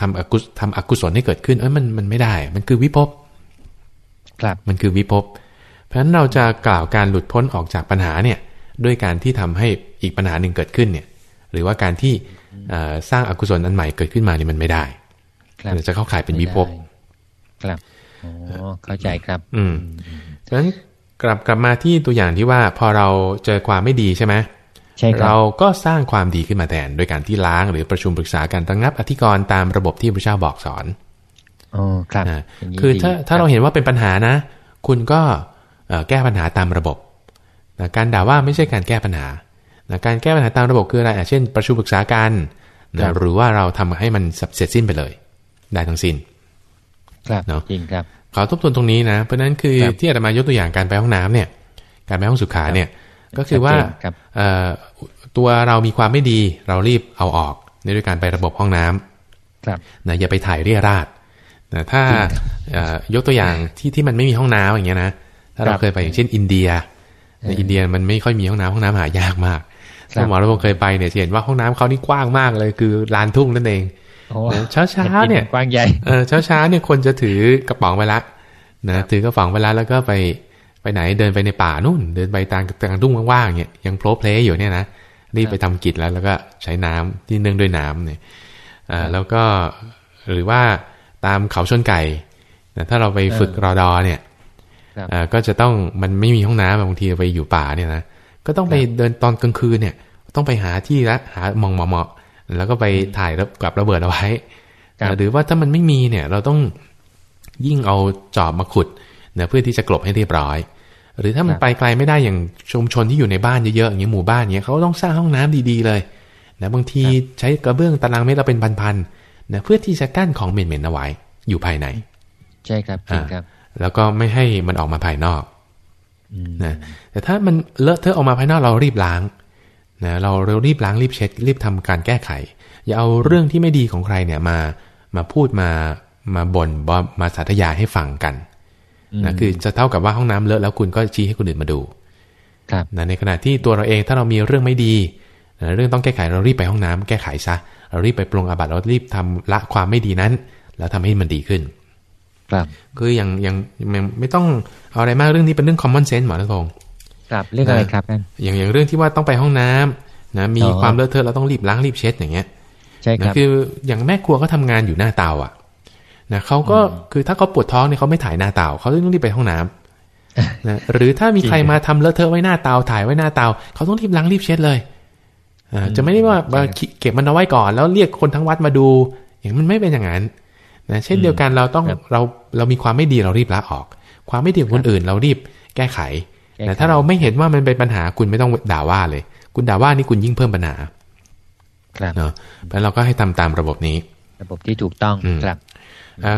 ทำอกุทำอกุศลให้เกิดขึ้นเอ้ยมันมันไม่ได้ มันคือวิภพครับมันคือวิภพเพราะฉะนั้นเราจะกล่าวการหลุดพ้นออกจากปัญหาเนี่ยด้วยการที่ทำให้อีกปัญหาหนึ่งเกิดขึ้นเนี่ย หรือว่าการที่สร้างอกุศลอันใหม่เกิดขึ้นมานี่มันไม่ได้เราจะเข้าข่ายเป็นวิภพ ครับอ๋อเข้าใจครับ อืมเพราะฉะนั้นกลับกลับมาที่ตัวอย่างที่ว่าพอเราเจอความไม่ดีใช่ไหมใช่เราก็สร้างความดีขึ้นมาแทน โดยการที่ล้างหรือประชุมปรึกษากันตั้งนับอธิกรณ์ตามระบบที่พระเจ้าบอกสอนอ๋อครับคือถ้าถ้าเราเห็นว่าเป็นปัญหานะ คุณก็แก้ปัญหาตามระบบนะการด่าว่าไม่ใช่การแก้ปัญหานะการแก้ปัญหาตามระบบคืออะไรเช่น ประชุมปรึกษากันนะหรือว่าเราทำให้มันเสร็จสิ้นไปเลย ได้ทั้งสิ้น ครับเนาะจริงครับขอทบทวนตรงนี้นะเพราะนั้นคือที่อาตมายกตัวอย่างการไปห้องน้ำเนี่ย การไปห้องสุขาเนี่ยก็คือว่าตัวเรามีความไม่ดีเรารีบเอาออกในด้วยการไประบบห้องน้ำครับนะอย่าไปถ่ายเรียราดนะถ้ายกตัวอย่างที่ที่มันไม่มีห้องน้ำอย่างเงี้ยนะถ้าเราเคยไปอย่างเช่น อินเดียในอินเดียมันไม่ค่อยมีห้องน้ำห้องน้ำหายากมากถ้าหมอเราเคยไปเนี่ยจะเห็นว่าห้องน้ำเขานี่กว้างมากเลยคือลานทุ่งนั่นเอง เช้าเช้าเนี่ยกว้างใหญ่เออเช้าเช้าเนี่ยคนจะถือกระป๋องไปละนะถือกระป๋องไปละแล้วก็ไปไปไหนเดินไปในป่านู่น เดินไปตามกลางทุ่งว่างๆเนี่ยยังโผล่เพลอยู่เนี่ยนะรีบไปทำกิจแล้วแล้วก็ใช้น้ำที่เนื่องด้วยน้ำเนี่ยอ่าแล้วก็หรือว่าตามเขาชนไก่ถ้าเราไปฝึกรอดอเนี่ยก็จะต้องมันไม่มีห้องน้ำบางทีไปอยู่ป่าเนี่ยนะก็ต้องไปเดินตอนกลางคืนเนี่ย ต้องไปหาที่ละหามองเหมาะ แล้วก็ไปถ่ายแล้วกับระเบิดเอาไว้หรือว่าถ้ามันไม่มีเนี่ย เราต้องยิ่งเอาจอบมาขุดเนะเพื่อที่จะกลบให้เรียบร้อย หรือถ้ามันไปไกลไม่ได้อย่างชุมชนที่อยู่ในบ้านเยอะๆอย่างเงี้ยหมู่บ้านเนี้ยเขาต้องสร้างห้องน้ำดีๆเลยนะบางทีใช้กระเบื้องตารางเมตรเราเป็นพันๆนะเพื่อที่จะกั้นของเหม็นๆเอาไว้ อยู่ภายใน ใช่ครับจริงครับ แล้วก็ไม่ให้มันออกมาภายนอกนะแต่ถ้ามันเลอะเทอะออกมาภายนอกเรารีบล้าง นะเราเรารีบล้างรีบเช็ดรีบทำการแก้ไข อย่าเอาเรื่องที่ไม่ดีของใครเนี่ยมามาพูดมามาบน่นมาสาธยายให้ฟังกันนะคือจะเท่ากับว่าห้องน้ำเลอะแล้วคุณก็ชี้ให้คนอื่นมาดูครับนะในขณะที่ตัวเราเองถ้าเรามีเรื่องไม่ดีนะเรื่องต้องแก้ไขเรารีบไปห้องน้ำแก้ไขซะเรารีบไปปรงอาบัติเรารีบทำละความไม่ดีนั้น แล้วทำให้มันดีขึ้น ครับ คืออย่างอย่างไม่ต้องเอาอะไรมากเรื่องนี้เป็นเรื่อง common sense หมอทุกทง ครับเรื่องอะไรครับนั่นอย่างอย่างเรื่องที่ว่าต้องไปห้องน้ำนะมีความเลอะเทอะเราต้องรีบล้างรีบเช็ดอย่างเงี้ยใช่ครับคืออย่างแม่ครัวเขาทางานอยู่หน้าเตาอะนะเขาก็คือถ้าเขาปวดท้องเนี่ยเขาไม่ถ่ายหน้าเตาเขาต้องรีบไปห้องน้ำนะหรือถ้ามีใครมาทำเลอะเทอะไว้หน้าเตาถ่ายไว้หน้าเตาเขาต้องรีบล้างรีบเช็ดเลยอ่าจะไม่ได้ว่าเก็บมันเอาไว้ก่อน แล้วเรียกคนทั้งวัดมาดู อย่างมันไม่เป็นอย่างนั้นนะเช่นเดียวกันเราต้องเราเรามีความไม่ดีเรารีบละออก ความไม่ดีของคนอื่นเรารีบแก้ไข แต่ถ้าเราไม่เห็นว่ามันเป็นปัญหาคุณไม่ต้องด่าว่าเลย คุณด่าว่านี่คุณยิ่งเพิ่มปัญหา ครับเนาะเพราะเราก็ให้ทำตามระบบนี้ ระบบที่ถูกต้องครับ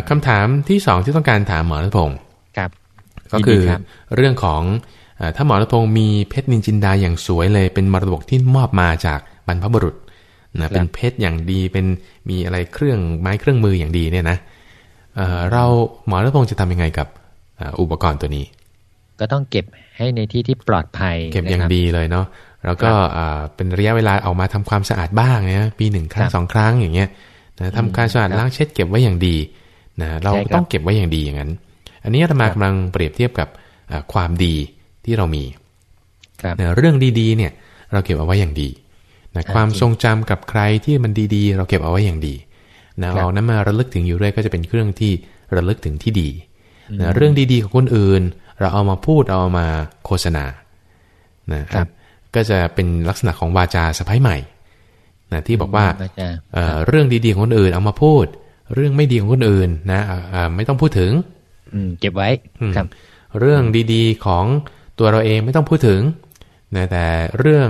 คำถามที่สองที่ต้องการถามหมอรัตพงศ์ครับ ก็คือเรื่องของถ้าหมอรัตพงศ์มีเพชรนินจินดาอย่างสวยเลย เป็นมรดกที่มอบมาจากบรรพบุรุษนะเป็นเพชรอย่างดีเป็นมีอะไรเครื่องไม้เครื่องมืออย่างดีเนี่ยนะเราหมอรัตพงศ์จะทำยังไงกับอุปกรณ์ตัวนี้ ก็ต้องเก็บให้ในที่ที่ปลอดภัย เก็บอย่างดีเลยเนาะแล้วก็เป็นระยะเวลาออกมาทำความสะอาดบ้างเนี่ยปีหนึ่งครั้งสองครั้งอย่างเงี้ยนะทำการสะอาดล้างเช็ดเก็บไว้อย่างดีนะเราต้องเก็บไว้อย่างดีอย่างนั้น อันนี้อาตมากำลังเปรียบเทียบกับความดีที่เรามีนะเรื่องดีๆ เนี่ยเราเก็บเอาไว้อย่างดีนะความทรงจำกับใครที่มันดีๆ เราเก็บเอาไว้อย่างดีนะเอานั้นมาระลึกถึงอยู่เรื่อยก็จะเป็นเครื่องที่ระลึกถึงที่ดีนะเรื่องดีๆของคนอื่น เราเอามาพูดเอามาโฆษณานะครับ ก็จะเป็นลักษณะของวาจาสะพ้ายใหม่นะที่บอกว่าเรื่องดีๆของคนอื่น เอามาพูด เรื่องไม่ดีของคนอื่นนะไม่ต้องพูดถึงเก็บไว้ครับ เรื่องดีๆของตัวเราเองไม่ต้องพูดถึงนะแต่เรื่อง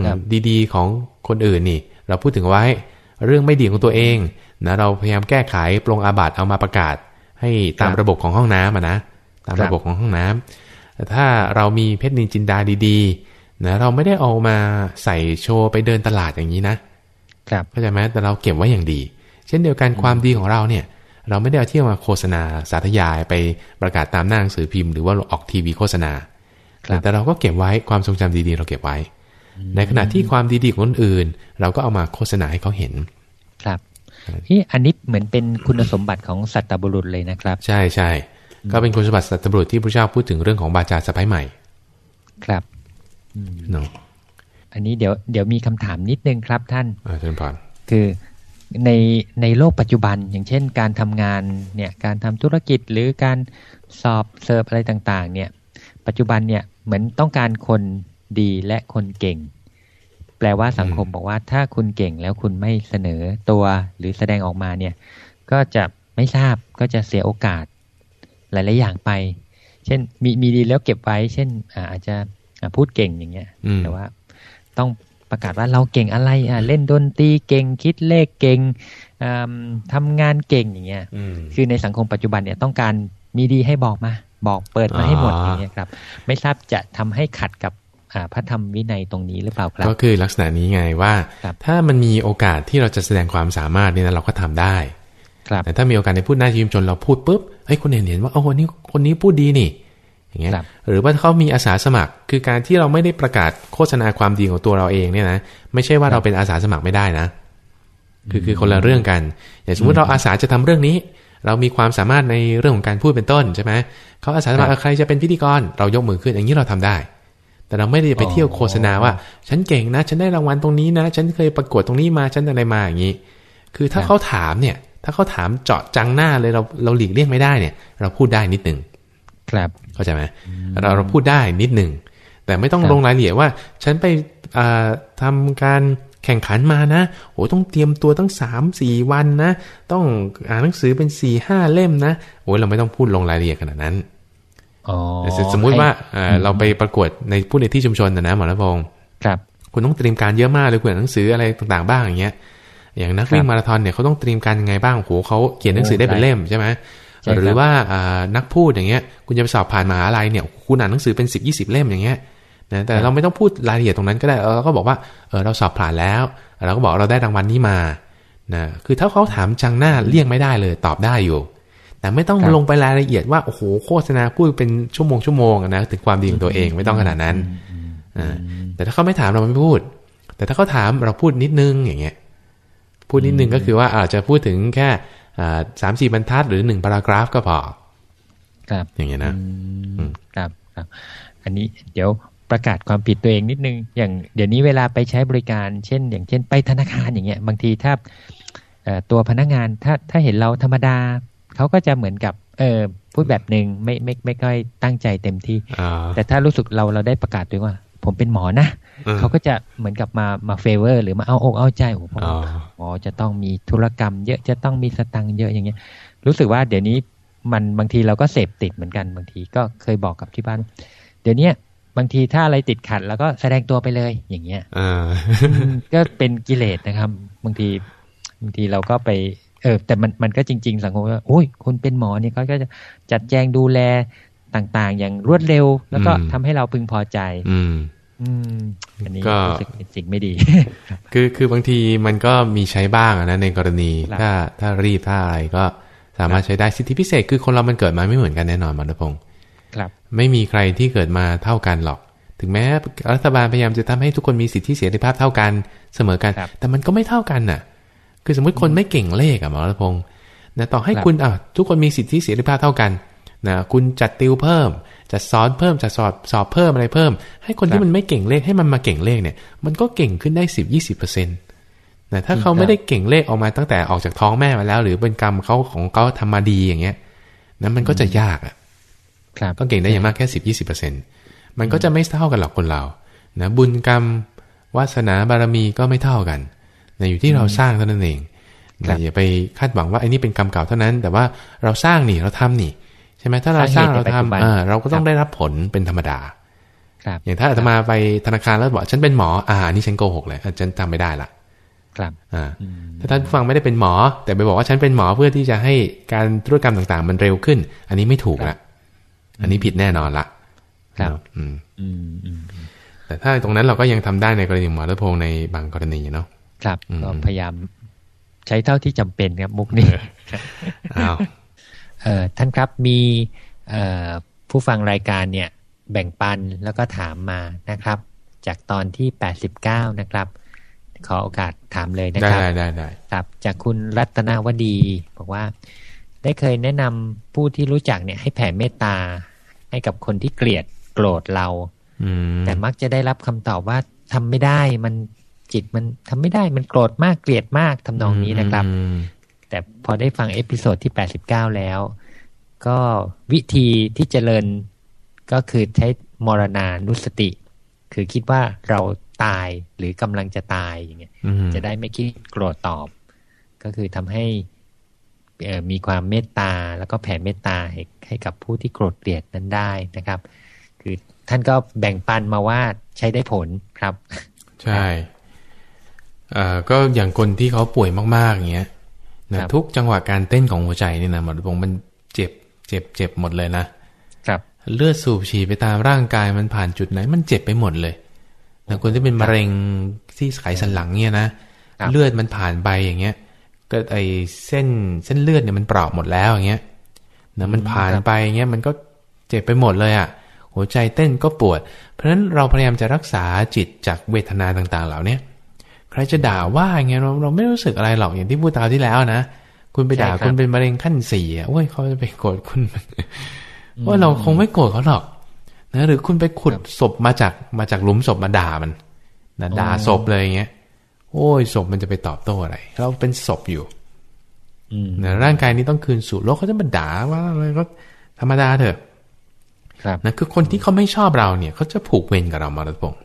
ดีๆของคนอื่นนี่ เราพูดถึงไว้ เรื่องไม่ดีของตัวเองนะเราพยายามแก้ไขปรงอาบัติเอามาประกาศ ให้ตามระบบของห้องน้ำนะตามระบบของห้องน้ำ แต่ถ้าเรามีเพชรนินจินดาดีๆนะเราไม่ได้เอามาใส่โชว์ไปเดินตลาดอย่างนี้นะครับเข้าใจไหมแต่เราเก็บไว้อย่างดี เช่นเดียวกันความดีของเราเนี่ย เราไม่ได้เอาเที่ยวมาโฆษณาสาธยายไปประกาศตามหน้าหนังสือพิมพ์หรือว่าออกทีวีโฆษณาแต่เราก็เก็บไว้ความทรงจำดีๆ เราเก็บไว้ ในขณะที่ความดีๆของคนอื่น เราก็เอามาโฆษณาให้เขาเห็น ครับที่อันนี้เหมือนเป็นคุณสมบัติของสัตบุรุษเลยนะครับ ใช่ใช่ ก็เป็นคุณสมบัติสัตบุรุษที่พระเจ้าพูดถึงเรื่องของบาจาสะพ้ายใหม่ ครับเนาะอันนี้เดี๋ยวเดี๋ยวมีคำถามนิดนึงครับท่านอาจารย์พรคือในในโลกปัจจุบันอย่างเช่น การทำงานเนี่ยการทำธุรกิจหรือการสอบเสิร์ฟอะไรต่าง ๆ เนี่ย ปัจจุบันเนี่ยเหมือนต้องการคนดีและคนเก่ง แปลว่าสังคมบอกว่าถ้าคุณเก่งแล้วคุณไม่เสนอตัวหรือแสดงออกมาเนี่ย ก็จะไม่ทราบก็จะเสียโอกาส หลาย ๆ อย่างไป เช่น มีมีดีแล้วเก็บไว้ เช่นอาอาจจะอ่าพูดเก่งอย่างเงี้ยอืมแต่ว่าต้องประกาศว่าเราเก่งอะไรอะเล่นดนตรีเก่งคิดเลขเก่งอืมทำงานเก่งอย่างเงี้ยอืมคือในสังคมปัจจุบันเนี่ยต้องการมีดีให้บอกมา บอกเปิดมาให้หมดอ๋อออย่างเงี้ยครับ ไม่ทราบจะทำให้ขัดกับอ่าพระธรรมวินัยตรงนี้หรือเปล่าครับ ก็คือลักษณะนี้ไงว่าครับถ้ามันมีโอกาสที่เราจะแสดงความสามารถเนี่ยนะเราก็ทำได้ครับ แต่ถ้ามีโอกาสในพูดหน้าที่ชุมชนเราพูดปุ๊บเฮ้ยคนเห็นเห็นว่าโอ้คนนี้คนนี้พูดดีนี่อย่างเงี้ยครับหรือว่าเขามีอาสาสมัคร คือการที่เราไม่ได้ประกาศโฆษณาความดีของตัวเราเองเนี่ยนะไม่ใช่ว่าเราเป็นอาสาสมัครไม่ได้นะ คือคือคนละเรื่องกัน อย่างสมมติเราอาสาจะทำเรื่องนี้ เรามีความสามารถในเรื่องของการพูดเป็นต้นใช่ไหมเขาอาสาสมัครครับเออใครจะเป็นพิธีกร เรายกมือขึ้นอย่างนี้เราทำได้ แต่เราไม่ได้ไปเที่ยวโฆษณาว่า ฉันเก่งนะ ฉันได้รางวัลตรงนี้นะ ฉันเคยประกวดตรงนี้มาฉันอะไรมาอย่างนี้ คือถ้าเขาถามเนี่ย ถ้าเขาถามเจาะจังหน้าเลยเราเราหลีกเลี่ยงไม่ได้เนี่ย เราพูดได้นิดหนึ่งครับเข้าใจไหมเราเราพูดได้นิดหนึ่งแต่ไม่ต้องครับลงรายละเอียดว่า ฉันไปอ่าทำการแข่งขันมานะโอ้ต้องเตรียมตัวตั้งสามสี่วันนะ ต้องอ่านหนังสือเป็นสี่ห้าเล่มนะโอ้ยเราไม่ต้องพูดลงรายละเอียดขนาดนั้นอ๋อแต่สมมุติว่าให้อ่าเราไปประกวดในพูดในที่ชุมชนนะนะหมอระพงศ์ครับ คุณต้องเตรียมการเยอะมากเลยคุณอ่านหนังสืออะไรต่างๆ บ้างอย่างเงี้ย อย่างนักครับวิ่งมาราธอนเนี่ยเขาต้องเตรียมการยังไงบ้างโอ้โหเขาเขียนหนังสือได้เป็นเล่มใช่ไหมใช่ครับหรือว่าอ่านักพูดอย่างเงี้ย คุณจะไปสอบผ่านมหาลัยเนี่ยคุณอ่านหนังสือเป็นสิบยี่สิบเล่มอย่างเงี้ยนะแต่เราไม่ต้องพูดรายละเอียดตรงนั้นก็ได้เราก็บอกว่าเออเราสอบผ่านแล้วเราก็บอกเราได้รางวัลนี้มานะคือถ้าเขาถามจังหน้าเลี่ยงไม่ได้เลยตอบได้อยู่ แต่ไม่ต้องครับลงไปรายละเอียดว่าโอ้โหโฆษณาพูดเป็นชั่วโมงชั่วโมงอะนะถึงความดีของตัวเองไม่ต้องขนาดนั้นอ่าแต่ถ้าเขาไม่ถามเราไม่พูด แต่ถ้าเขาถามเราพูดนิดนึงอย่างเงี้ย พูดนิดนึงก็คือว่าอาจจะพูดถึงแค่สามสี่บรรทัดหรือหนึ่งพารากราฟก็พอ ครับ อย่างเงี้ยนะอืมครับครับ อันนี้เดี๋ยวประกาศความผิดตัวเองนิดนึง อย่างเดี๋ยวนี้เวลาไปใช้บริการ เช่น อย่างเช่นไปธนาคารอย่างเงี้ย บางทีถ้าเอ่อตัวพนักงานถ้าถ้าเห็นเราธรรมดา เขาก็จะเหมือนกับ เออพูดแบบหนึ่งไม่ไม่ไม่ค่อยตั้งใจเต็มที่อ่าแต่ถ้ารู้สึกเราเราได้ประกาศด้วยว่า ผมเป็นหมอนะอืม เขาก็จะเหมือนกับมามาเฟเวอร์หรือมาเอาอกเอาใจโอ้โหอ๋อหมอจะต้องมีธุรกรรม เยอะจะต้องมีสตังค์เยอะอย่างเงี้ย รู้สึกว่าเดี๋ยวนี้มันบางทีเราก็เสพติดเหมือนกันบางทีก็เคยบอกกับที่บ้าน เดี๋ยวเนี้ยบางทีถ้าอะไรติดขัด แล้วก็แสดงตัวไปเลยอย่างเงี้ยอ่าอืมก็เป็นกิเลสนะครับ บางทีบางทีเราก็ไปเออแต่มันมันก็จริง ๆ สังคมว่าโอ้ยคุณเป็นหมอเนี่ยเขาก็จะจัดแจงดูแลต่างๆ อย่างรวดเร็ว แล้วก็อืมทำให้เราพึงพอใจ อืม อืมอันนี้ก็รู้สึกเป็นสิ่งไม่ดี คือคือบางทีมันก็มีใช้บ้างอะนะในกรณีครับถ้าถ้ารีบถ้าอะไรก็สามารถใช้ได้สิทธิพิเศษ คือคนเรามันเกิดมาไม่เหมือนกันแน่นอนมรพงศ์ครับ ไม่มีใครที่เกิดมาเท่ากันหรอก ถึงแม้รัฐบาลพยายามจะทำให้ทุกคนมีสิทธิเสรีภาพเท่ากันเสมอกันครับแต่มันก็ไม่เท่ากันน่ะ คือสมมติคนไม่เก่งเลขอะหมอรัตพงศ์นะต่อให้ครับคุณอะทุกคนมีสิทธิเสรีภาพเท่ากันนะคุณจัดติวเพิ่ม จัดสอนเพิ่มจัดสอบสอบเพิ่มอะไรเพิ่ม ให้คนครัที่บมันไม่เก่งเลขให้มันมาเก่งเลขเนี่ย มันก็เก่งขึ้นได้สิบยี่สิบเปอร์เซ็นต์นะถ้าเขาครับไม่ได้เก่งเลขออกมาตั้งแต่ออกจากท้องแม่มาแล้ว หรือเป็นกรรมเขาของเขาทำมาดีอย่างเงี้ยนั้นมันก็จะยากอะครับก็เก่งได้อย่างมากแค่สิบยี่สิบเปอร์เซ็นมันก็จะไม่เท่ากันหรอกคนเรานะบุญกรรมวาสนาบารมีก็ไม่เท่ากันนะอยู่ที่เราสร้างเท่านั้นเองครันะบอย่าไปคาดหวังว่าไอ้นี่เป็นกรรมเก่าเท่านั้น แต่ว่าเราสร้างนี่เราทำนี่ ใช่ไหมถ้าเราสร้างสร้างเหตุเราในปัจจุบันทำอ่าเราก็ต้องครับได้รับผลเป็นธรรมดาครับอย่างถ้าอาตมาไปธนาคารแล้วบอกฉันเป็นหมอ อ่านี่ฉันโกหกเลยอะฉันทำไม่ได้ละครับอ่าถ้าท่านผู้ฟังไม่ได้เป็นหมอ แต่ไปบอกว่าฉันเป็นหมอเพื่อที่จะให้การธุรกรรมต่างๆ มันเร็วขึ้น อันนี้ไม่ถูกละอันนี้ผิดแน่นอนละครับอืมอืมอืมแต่ถ้าตรงนั้นเราก็ยังทำได้ในกรณีหมอรัตพงศ์ในบางกรณีเนาะครับอืมก็พยายามใช้เท่าที่จำเป็นครับมุกนี้อ้าวเอ่อ ท่านครับมีเอ่อผู้ฟังรายการเนี่ยแบ่งปันแล้วก็ถามมานะครับ จากตอนที่ 89 นะครับ ขอโอกาสถามเลยนะได้ครับได้ได้ได้ครับจากคุณรัตนาวดี บอกว่า ได้เคยแนะนำผู้ที่รู้จักเนี่ยให้แผ่เมตตาให้กับคนที่เกลียดโกรธเราอืมแต่มักจะได้รับคำตอบว่าทำไม่ได้มันจิตมันทำไม่ได้มันโกรธมากเกลียดมากทำนองนี้นะครับอืม แต่พอได้ฟัง episode ที่89แล้ว ก็วิธีที่เจริญก็คือใช้มรณานุสติ คือคิดว่าเราตายหรือกำลังจะตายอย่างเงี้ยอืมจะได้ไม่คิดโกรธตอบ ก็คือทำให้เอ่อมีความเมตตาแล้วก็แผ่เมตตาให้ให้กับผู้ที่โกรธเกลียดนั้นได้นะครับ คือท่านก็แบ่งปันมาว่าใช้ได้ผลครับ ใช่เอ่อก็อย่างคนที่เขาป่วยมากๆอย่างเงี้ย นะครับทุกจังหวะการเต้นของหัวใจนี่นะหมอรัตพงศ์มันเจ็บ เจ็บ เจ็บหมดเลยนะครับเลือดสูบฉีดไปตามร่างกายมันผ่านจุดไหน มันเจ็บไปหมดเลยนะคนที่เป็นมะเร็งที่ไขสันหลังเนี่ยนะครับเลือดมันผ่านไปอย่างเงี้ย ก็ไอเส้นเส้นเลือดเนี่ยมันเปราะหมดแล้วอย่างเงี้ยนะมันผ่านไปอย่างเงี้ยมันก็เจ็บไปหมดเลยอะหัวใจเต้นก็ปวด เพราะฉะนั้นเราพยายามจะรักษาจิตจากเวทนาต่างๆ เหล่าเนี้ย ใครจะด่าว่าอย่างเงี้ยเราเราไม่รู้สึกอะไรหรอกอย่างที่พูดตาวที่แล้วนะคุณไปด่าใช่ครับคุณเป็นมะเร็งขั้นสี่อะโอ้ยเขาจะไปโกรธคุณว่าเราคงไม่โกรธเขาหรอกนะหรือคุณไปขุดศพมาจากมาจากหลุมศพมาด่ามันนะด่าศพเลยอย่างเงี้ย โอ้ยศพมันจะไปตอบโต้อะไร เราเป็นศพอยู่อืมนะร่างกายนี้ต้องคืนสู่โลกเขาจะมาด่าว่าอะไรก็ธรรมดาเถอะครับนะคือคนที่เขาไม่ชอบเราเนี่ยเขาจะผูกเวรกับเรามารัตพงศ์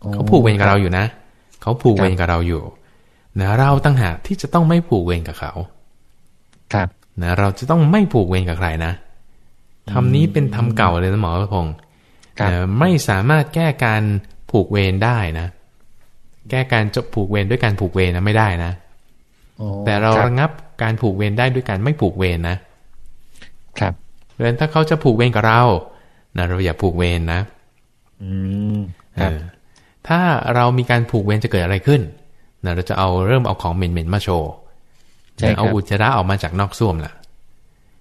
โอ้เขาผูกเวรกับเราอยู่นะ เขาผูกเวรกับเราอยู่นะเราตั้งหากที่จะต้องไม่ผูกเวรกับเขา ครับนะเราจะต้องไม่ผูกเวรกับใครนะทำนี้เป็นทำเก่าเลยนะหมอรัตพงศ์ครับเอ่อไม่สามารถแก้การผูกเวรได้นะ แก้การจะผูกเวรด้วยการผูกเวรนะไม่ได้นะโอ้แต่เราคบระงับการผูกเวรได้ด้วยการไม่ผูกเวรนะ ครับเพราะฉะนั้นถ้าเขาจะผูกเวรกับเรานะเราอย่าผูกเวรนะ อืมครับเออ ถ้าเรามีการผูกเวรจะเกิดอะไรขึ้นนะเราจะเอาเริ่มเอาของเหม็นๆมาโชว์ใช่ครับเอาอุจจาระออกมาจากนอกส้วมล่ะ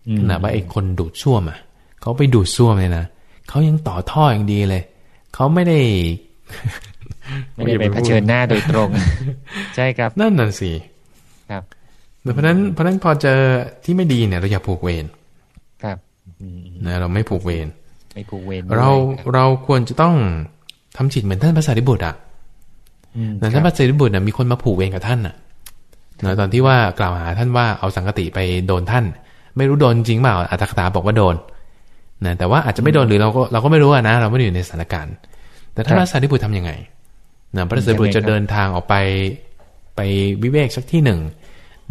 อืมขนาดว่าไอ้คนดูดส้วมอะเขาไปดูดส้วมเลยนะเขายังต่อท่ออย่างดีเลยเขาไม่ได้ ไม่ได้ไปเผชิญหน้าโดยตรง ใช่ครับ นั่นน่ะสิครับเพราะฉะนั้นเพราะฉะนั้นพอเจอที่ไม่ดีเนี่ย เราอย่าผูกเวรครับอืมนะเราไม่ผูกเวรไม่ผูกเวรเราด้วยคบเราควรจะต้อง ทำจิตเหมือนท่านพระสารีบุตรอะอืมนะท่านพระสารีบุตรน่ะมีคนมาผูกเวรกับท่านน่ะนะตอนที่ว่ากล่าวหาท่านว่าเอาสังกติไปโดนท่าน ไม่รู้โดนจริงเปล่าอัตถกถาบอกว่าโดนนะแต่ว่าอาจจะไม่โดนหรือเราก็เราก็ไม่รู้อะนะ เราไม่ได้อยู่ในสถานการณ์ แต่ท่านพระสารีบุตรทำยังไงนะพระสารีบุตรจะเดินทางออกไปไปวิเวกสักที่หนึ่ง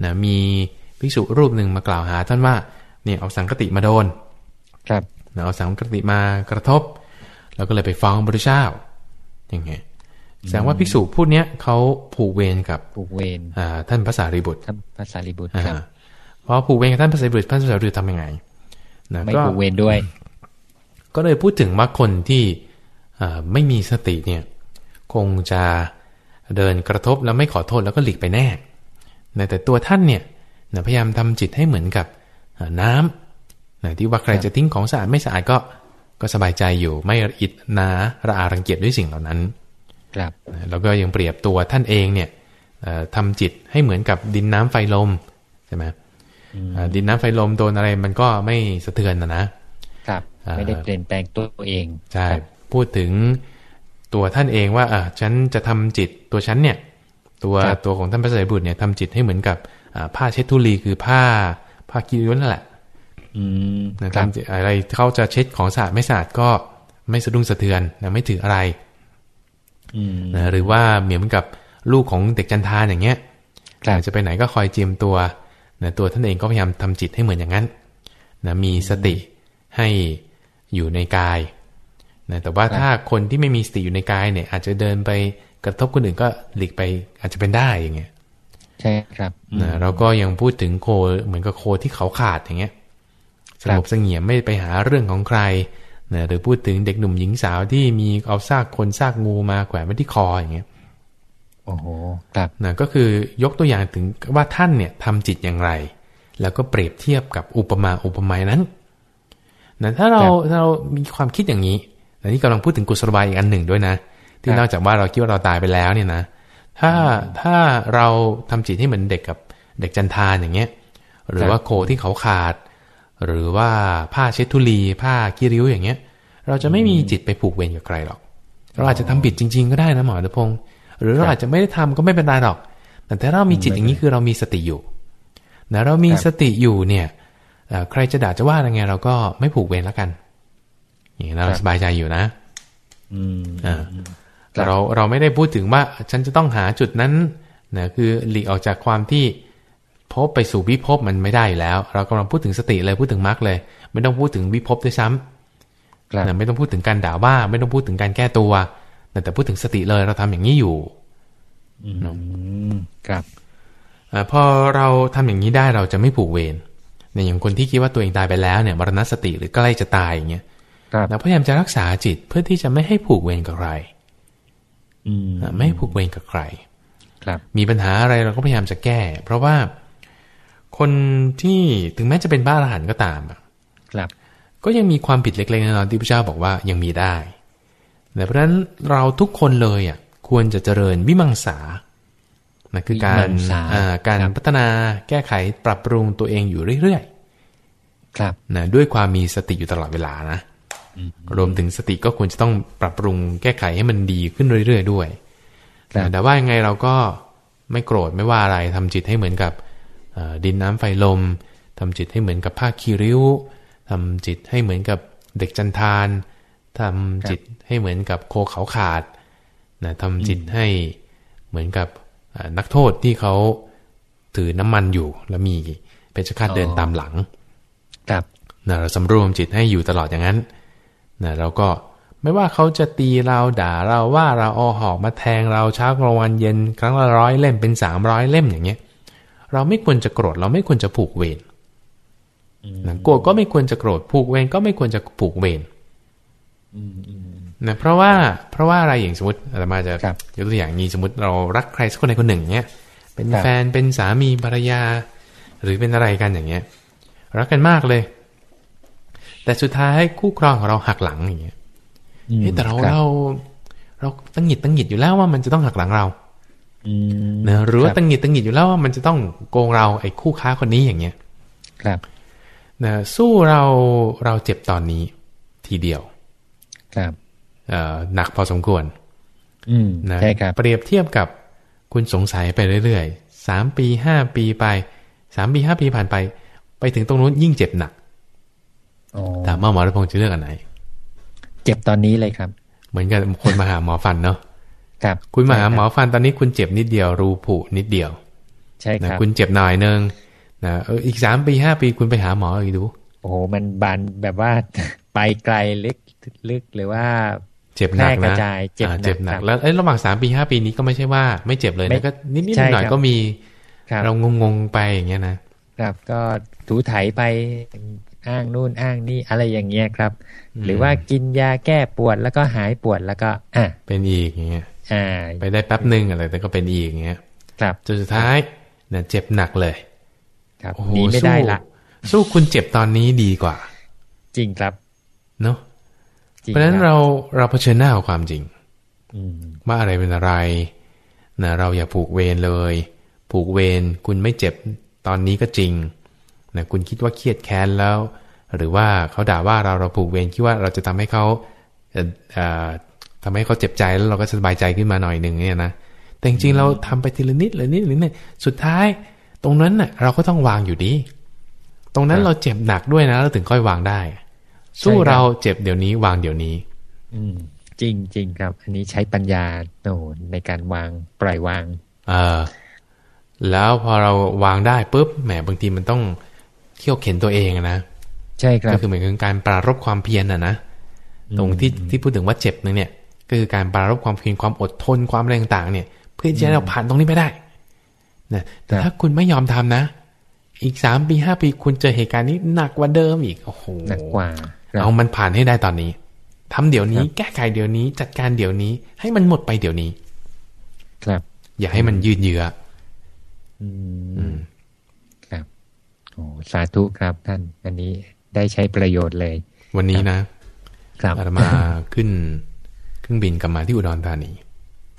นะมีภิกษุรูปหนึ่งมากล่าวหาท่านว่าเนี่ยเอาสังกติมาโดน ครับนะเอาสังกติมากระทบ แล้วก็เลยไปฟ้องพระพุทธเจ้า อย่างเงี้ยแสดงว่าภิกษุผู้เนี้ยเขาผูกเวรกับผูกเวรอ่าท่านพระสารีบุตรท่านพระสารีบุตรอ่าครับพอผูกเวรกับท่านพระสารีบุตรท่านพระสารีบุตรทำยังไงนะไม่ก็ผูกเวรด้วย ก็เลยพูดถึงว่าคนที่อ่าไม่มีสติเนี่ย คงจะเดินกระทบแล้วไม่ขอโทษแล้วก็หลีกไปแน่นะแต่ตัวท่านเนี่ยนะพยายามทำจิตให้เหมือนกับอ่าน้ำนะที่ว่าใครครับจะทิ้งของสะอาดไม่สะอาดก็ ก็สบายใจอยู่ไม่อิดนาระอารังเกียจด้วยสิ่งเหล่านั้น ครับนะแล้วก็ยังเปรียบตัวท่านเองเนี่ยเอ่อทำจิตให้เหมือนกับดินน้ำไฟลมใช่ไหมอ่าดินน้ำไฟลมโดนอะไรมันก็ไม่สะเทือนนะนะครับอ่าไม่ได้เปลี่ยนแปลงตัวเองใช่ครับพูดถึงตัวท่านเองว่าอะฉันจะทำจิตตัวฉันเนี่ย ตัวครับตัวของท่านพระสารีบุตรเนี่ยทำจิตให้เหมือนกับอ่าผ้าเช็ดทุลีคือผ้าผ้ากีริ้วนั่นแหละอืม นะครับทำจิตอะไรเขาจะเช็ดของสะอาดไม่สะอาดก็ไม่สะดุ้งสะเทือนนะไม่ถืออะไรอืมนะหรือว่าเหมือนกับลูกของเด็กจันทานอย่างเงี้ยครับจะไปไหนก็คอยเจียมตัวนะตัวท่านเองก็พยายามทำจิตให้เหมือนอย่างนั้นนะมีสติให้อยู่ในกายนะแต่ว่าถ้าคนที่ไม่มีสติอยู่ในกายเนี่ย อาจจะเดินไปกระทบคนอื่นก็หลีกไปอาจจะเป็นได้อย่างเงี้ย ใช่ครับอืมนะเราก็ยังพูดถึงโคเหมือนกับโคที่เขาขาดอย่างเงี้ย สสงบเสงี่ยมไม่ไปหาเรื่องของใครนะหรือพูดถึงเด็กหนุ่มหญิงสาวที่มีเอาซากคนซากงูมาแขวนไว้ที่คออย่างเงี้ยโอ้โหครับนะก็คือยกตัวอย่างถึงว่าท่านเนี่ยทำจิตอย่างไร แล้วก็เปรียบเทียบกับอุปมาอุปไมยนั้นนะถ้าเราถ้าเรามีความคิดอย่างนี้อันนี้กำลังพูดถึงกุศลบายอีกอันหนึ่งด้วยนะ ที่นอกจากว่าเราคิดว่าเราตายไปแล้วเนี่ยนะ ถ้าถ้าเราทำจิตให้เหมือนเด็กกับเด็กจันทานอย่างเงี้ย หรือว่าโคที่เขาขาด หรือว่าผ้าเช็ดทุลีผ้ากิริ้วอย่างเงี้ย เราจะไม่มีจิตไปผูกเวรกับใครหรอก เราอาจจะทำผิดจริง ๆ ก็ได้นะหมอตะพงศ์หรือเราอาจจะไม่ได้ทำก็ไม่เป็นไรหรอก แต่ถ้าเรามีจิตอย่างนี้คือเรามีสติอยู่นะเรามีสติอยู่เนี่ยใครจะด่าจะว่าอะไรไง เราก็ไม่ผูกเวรแล้วกันอย่างนี้เราสบายใจอยู่นะ อืมอ่าเราเราไม่ได้พูดถึงว่า ฉันจะต้องหาจุดนั้นนะคือหลีกออกจากความที่ พบไปสู่วิภพมันไม่ได้แล้ว เรากำลังพูดถึงสติเลยพูดถึงมรรคเลย ไม่ต้องพูดถึงวิภพด้วยซ้ำครับนะไม่ต้องพูดถึงการด่าว่า ไม่ต้องพูดถึงการแก้ตัวนะแต่พูดถึงสติเลยเราทำอย่างนี้อยู่อืมครับอาพอเราทำอย่างนี้ได้เราจะไม่ผูกเวรเนี่ยอย่างคนที่คิดว่าตัวเองตายไปแล้วเนี่ยมรณสติหรือใกล้จะตายอย่างเงี้ยครับเราพยายามจะรักษาจิตเพื่อที่จะไม่ให้ผูกเวรกับใครอืมอะไม่ให้ผูกเวรกับใคร ครับ มีปัญหาอะไรเราก็พยายามจะแก้ เพราะว่า คนที่ถึงแม้จะเป็นบ้าอรหันต์ก็ตามอะครับ ก็ยังมีความผิดเล็กๆน้อยๆที่พระเจ้าบอกว่ายังมีได้แต่เพราะฉะนั้นเราทุกคนเลยอะควรจะเจริญวิมังสานะคือการวิมังสาอ่าการครับพัฒนาแก้ไขปรับปรุงตัวเองอยู่เรื่อยครับๆนะด้วยความมีสติอยู่ตลอดเวลานะรวมถึงสติก็ควรจะต้องปรับปรุงแก้ไขให้มันดีขึ้นเรื่อยๆด้วยครับแต่ว่ายังไงเราก็ไม่โกรธไม่ว่าอะไรทำจิตให้เหมือนกับเอ่อ ดินน้ำไฟลมทำจิตให้เหมือนกับผ้าคีริ้วทำจิตให้เหมือนกับเด็กจันทานทำจิตให้เหมือนกับโคเขาขาดนะทำจิตให้เหมือนกับเอ่อนักโทษที่เขาถือน้ำมันอยู่ แล้วมีเพชฌฆาตเดินตามหลังครับนะเราสำรวมจิตให้อยู่ตลอดอย่างนั้นนะเราก็ไม่ว่าเขาจะตีเราด่าเราว่าเราเอาหอกมาแทงเราเช้ากลางวันเย็น ครั้งละร้อยเล่มเป็นสามร้อยเล่มอย่างเงี้ย เราไม่ควรจะโกรธ เราไม่ควรจะผูกเวรนะโกรธก็ไม่ควรจะโกรธผูกเวรก็ไม่ควรจะผูกเวรนะเพราะว่าเพราะว่าอะไรอย่างสมมติอาตมาจะครับยกตัวอย่างนี้สมมติเรารักใครสักคนใดคนหนึ่งเนี้ยเป็นครับแฟนเป็นสามีภรรยา หรือเป็นอะไรกันอย่างเงี้ย รักกันมากเลย แต่สุดท้ายคู่ครองของเราหักหลังอย่างเงี้ยอืมเฮ้ยแต่เราคบเราเราตั้งหงิดตั้งหงิดอยู่แล้วว่ามันจะต้องหักหลังเราอืมเนอะหรือว่าคบตั้งหงิดตั้งหงิดอยู่แล้วว่ามันจะต้องโกงเราไอ้คู่ค้าคนนี้อย่างเงี้ย ครับนะสู้เราเราเจ็บตอนนี้ทีเดียว ครับเอ่อหนักพอสมควร อืมนะใช่ครับเปรียบเทียบกับคุณสงสัยไปเรื่อยๆสามปีห้าปีไปสามปีห้าปีผ่านไป ไปถึงตรงนู้นยิ่งเจ็บหนักอ๋อถามว่าหมอรัพงศ์จะเลือกอันไหน เจ็บตอนนี้เลยครับ เหมือนกับคนมาหาหมอฟันเนาะ ครับคุณมาหาหมอใช่รับฟันตอนนี้คุณเจ็บนิดเดียวรูผุนิดเดียว ใช่คนะรับคุณเจ็บหน่อยนึงนะเอออีกสามปีห้าปีคุณไปหาหมออีกดู โอ้โหมันบานแบบว่าไปไกลลึกลึกหรือว่าเจ็บหนักแพร่กนะระจายเจ็บอ่าหนักเจ็บหนัคกรับแล้วเอ้ยระหว่างสามปีห้าปีนี้ก็ไม่ใช่ว่า ไม่เจ็บเลยไม่นะก็นิดนิดใช่หน่อยครับๆก็มีครับเรางงๆไปอย่างเงี้ยนะครับก็ถูไถไปอ้างนู่นอ้างนี่อะไรอย่างเงี้ยครับอืมหรือว่ากินยาแก้ปวดแล้วก็หายปวดแล้วก็ อะเป็นอีกอย่างเงี้ยอ่า ไปได้แป๊บหนึ่งอะไรแต่ก็เป็นอีกอย่างเงี้ยครับจนสุดท้ายเนี่ยเจ็บหนักเลย ครับโอ้โหหนีไม่ได้ละสู้สู้คุณเจ็บตอนนี้ดีกว่า จริงครับเนาะจริงเพราะฉะนั้นคบเราเราเผชิญหน้ากับความจริงอืมว่าอะไรเป็นอะไรนะเราอย่าผูกเวรเลย ผูกเวรคุณไม่เจ็บตอนนี้ก็จริงนะคุณคิดว่าเครียดแค้นแล้ว หรือว่าเขาด่าว่าเราเราผูกเวรคิดว่าเราจะทำให้เขาเอ่อเอ่อ ทำให้เขาเจ็บใจแล้วเราก็สบายใจขึ้นมาหน่อยหนึ่งเนี่ยนะแต่จริงๆเราทำไปทีละนิดละนิดละนิดสุดท้ายตรงนั้นน่ะเราก็ต้องวางอยู่ดี ตรงนั้นเราเจ็บหนักด้วยนะเราถึงค่อยวางได้ สู้เราเจ็บเดี๋ยวนี้วางเดี๋ยวนี้ อืม จริงจริงครับ อันนี้ใช้ปัญญาโน่ในการวางปล่อยวาง เออแล้วพอเราวางได้ปุ๊บแหมบางทีมันต้องเขี่ยวเข็นตัวเองอะนะใช่ครัก็บคือเหมือนกับการปรารบความเพียรอะนะตรงที่ที่พูดถึงว่าเจ็บนึงเนี่ยก็ คือการปรารบความเพียรความอดทนความอะไรต่างๆเนี่ย เพื่อที่จะให้เราผ่านตรงนี้ไปได้นะแต่ครับถ้าคุณไม่ยอมทำนะ อีกสามปีห้าปีคุณเจอเหตุการณ์นี้หนักกว่าเดิมอีกโอ้โหหนักกว่าครับเอามันผ่านให้ได้ตอนนี้ทำเดี๋ยวนี้ แก้ไขเดี๋ยวนี้จัดการเดี๋ยวนี้ ให้มันหมดไปเดี๋ยวนี้ ครับ อย่าให้มันยืดเยื้ออืมครับโอ้สาธุครับท่าน อันนี้ได้ใช้ประโยชน์เลย วันนี้นะครับอาตมาขึ้น เครื่องบินกลับมาที่อุดรธานี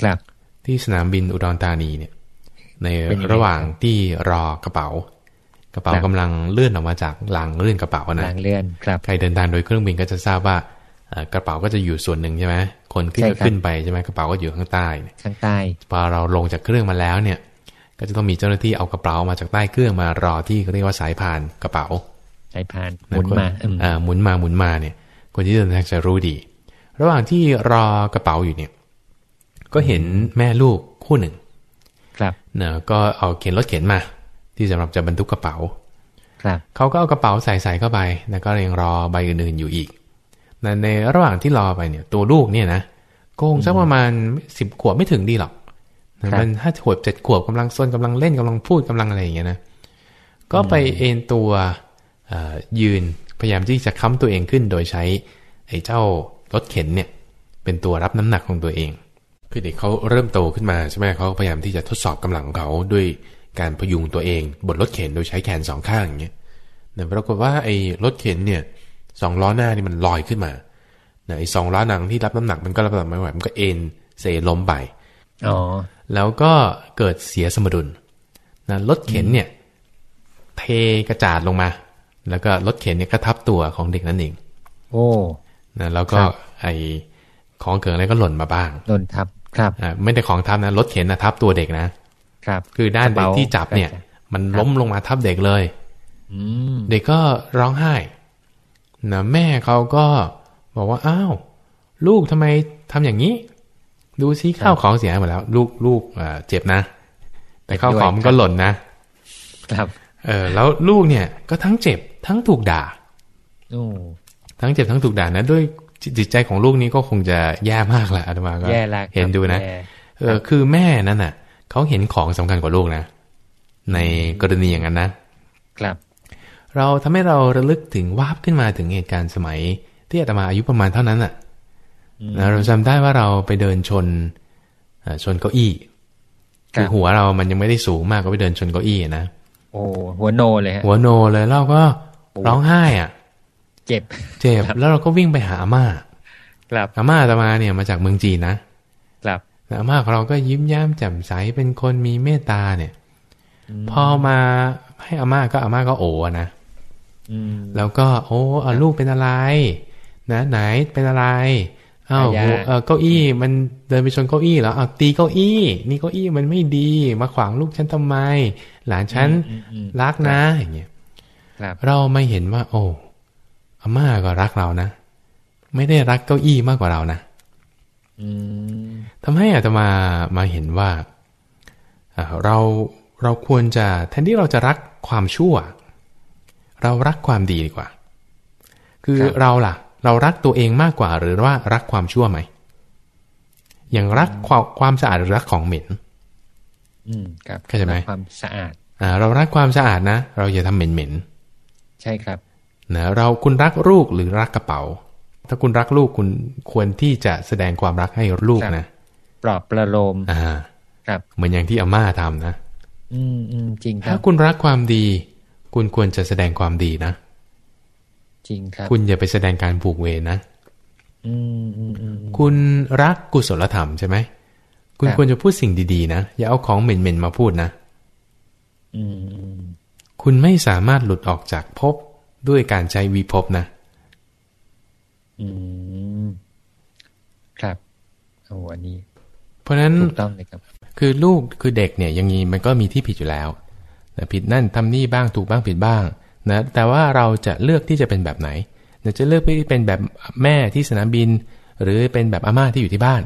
ครับ ที่สนามบินอุดรธานีเนี่ย ในเป็นยังไงระหว่างที่รอกระเป๋า กระเป๋าครับกำลังเลื่อนออกมาจากหลังเลื่อนกระเป๋านะทางเลื่อนครับใครเดินทางโดยเครื่องบินก็จะทราบว่าเอ่อกระเป๋าก็จะอยู่ส่วนหนึ่งใช่ไหมคนที่ใช่จะครับขึ้นไปใช่ไหมกระเป๋าก็อยู่ข้างใต้ข้างใต้พอเราลงจากเครื่องมาแล้วเนี่ย ก็จะต้องมีเจ้าหน้าที่เอากระเป๋ามาจากใต้เครื่องมารอที่เขาเรียกว่าสายพานกระเป๋า สายพานหมุนมาคนอ่าหมุนมาหมุนมาเนี่ย คนที่เดินทางจะรู้ดี ระหว่างที่รอกระเป๋าอยู่เนี่ย ก็เห็นแม่ลูกคู่หนึ่ง ครับเนะก็เอาเข็นรถเข็นมา ที่สำหรับจะบรรทุกกระเป๋า ครับเขาก็เอากระเป๋าใส่ใส่เข้าไป แล้วก็ยังรอใบอื่นๆอยู่อีกในในระหว่างที่รอไปเนี่ย ตัวลูกเนี่ยนะโกงสักประมาณสิบขวบไม่ถึงดีหรอกนะมันห้าขวบเจ็ดขวบกำลังซนกำลังเล่นกำลังพูดกำลังอะไรอย่างเงี้ยนะก็ไปเอนตัวเอ่อยืนพยายามที่จะค้ำตัวเองขึ้นโดยใช้ไอ้เจ้า รถเข็นเนี่ยเป็นตัวรับน้ำหนักของตัวเอง คือเด็กเขาเริ่มโตขึ้นมาใช่ไหมเขาพยายามที่จะทดสอบกำลังของเขาด้วยการพยุงตัวเองบนรถเข็นโดยใช้แขนสองข้างอย่างเงี้ยแต่ปรากฏว่าไอ้รถเข็นเนี่ยสองล้อหน้านี่มันลอยขึ้นมานะไอ้สองล้อหนังที่รับน้ำหนักมันก็รับน้ำหนักไม่ไหวมันก็เอ็นเซล้มไปอ๋อแล้วก็เกิดเสียสมดุลนะรถเข็นเนี่ยเทกระจาดลงมา แล้วก็รถเข็นเนี่ยก็ทับตัวของเด็กนั่นเอง โอ้ นะแล้วก็ครับไอของเกิดอะไรก็หล่นมาบ้างโดนทับครับอ่าไม่ได้ของทับนะรถเข็นนะทับตัวเด็กนะครับ คือด้านเด็กที่จับเนี่ยกระเป๋ามันล้มลงมาทับเด็กเลยอืมเด็กก็ร้องไห้นะแม่เขาก็บอกว่าอ้าวลูกทำไมทำอย่างนี้ ดูซิข้าวของเสียหมดแล้ว ลูกลูกเอ่อเจ็บนะ แต่ข้าวของมันก็หล่นนะ ครับ เออแล้วลูกเนี่ย ก็ทั้งเจ็บทั้งถูกด่าโอ้ ทั้งเจ็บทั้งถูกด่านะด้วยจิตใจของลูกนี้ก็คงจะแย่มากแหละอาตมาก็แย่ละครับเห็นดูนะแย่เออคือแม่นั่นน่ะเขาเห็นของสำคัญกว่าลูกนะ ในกรณีอย่างนั้นนะครับ เราทำให้เราระลึกถึงวาบขึ้นมาถึงเหตุการณ์สมัย ที่อาตมาอายุประมาณเท่านั้นน่ะนะเราจำได้ว่าเราไปเดินชนเอ่อชนเก้าอี้ครับคือหัวเรามันยังไม่ได้สูงมากก็ไปเดินชนเก้าอี้นะโอ้หัวโนเลยฮะหัวโนเลยเราก็ร้องไห้อะ เจ็บ เจ็บ แล้วเราก็วิ่งไปหาอาม่าครับอาม่าอาตมาเนี่ยมาจากเมืองจีนนะครับแล้วอาม่าของเราก็ยิ้มแย้มแจ่มใสเป็นคนมีเมตตาเนี่ย พอมาให้อาม่าก็อาม่าก็โอะนะอืมแล้วก็ โอ้เอาลูกเป็นอะไร นะไหนเป็นอะไรเอ้าวอาญาเออเก้าอี้มันเดินไปชนเก้าอี้แล้วอ้าวตีเก้าอี้ นี่เก้าอี้มันไม่ดี มาขวางลูกฉันทำไม หลานฉันอืมอืมรักนะอย่างเงี้ยครับเราไม่เห็นว่า โอ้ อาม่าก็รักเรานะ ไม่ได้รักเก้าอี้มากกว่าเรานะอืมทำให้อาตมามาเห็นว่าอ่าเราเราควรจะแทนที่เราจะรักความชั่ว เรารักความดีดีกว่า คือเราล่ะ เรารักตัวเองมากกว่า หรือว่ารักความชั่วไหมอย่างรักความความสะอาดหรือรักของเหม็น อืมครับเข้าใจไหมความสะอาด อ่า เรารักความสะอาดนะเราอย่าทำเหม็นเหม็นใช่ครับๆ นะเราคุณรักลูกหรือรักกระเป๋า ถ้าคุณรักลูกคุณควรที่จะแสดงความรักให้ลูกครับนะปลอบประโลมอ่า ครับ เหมือนอย่างที่อาม่าทำนะ อืมอืมจริงคถ้ารับคุณรักความดี คุณควรจะแสดงความดีนะ จริงครับ คุณอย่าไปแสดงการผูกเวรนะอืมอืมอืมอืมคุณรักกุศลธรรมใช่ไหมคุณครับควรจะพูดสิ่งดีๆนะ อย่าเอาของเหม็นๆมาพูดนะ อืมอืมคุณไม่สามารถหลุดออกจากภพ ด้วยการใช้วิภพนะ อืม ครับโอ้อันนี้ เพราะฉะนั้นถูกต้องเลยครับ คือลูกคือเด็กเนี่ยอยังงี้มันก็มีที่ผิดอยู่แล้วแต่ผิดนั่นทำนี่บ้างถูกบ้างผิดบ้างนะแต่ว่าเราจะเลือกที่จะเป็นแบบไหนเราจะเลือกที่เป็นแบบแม่ที่สนามบิน หรือเป็นแบบอาม่าที่อยู่ที่บ้าน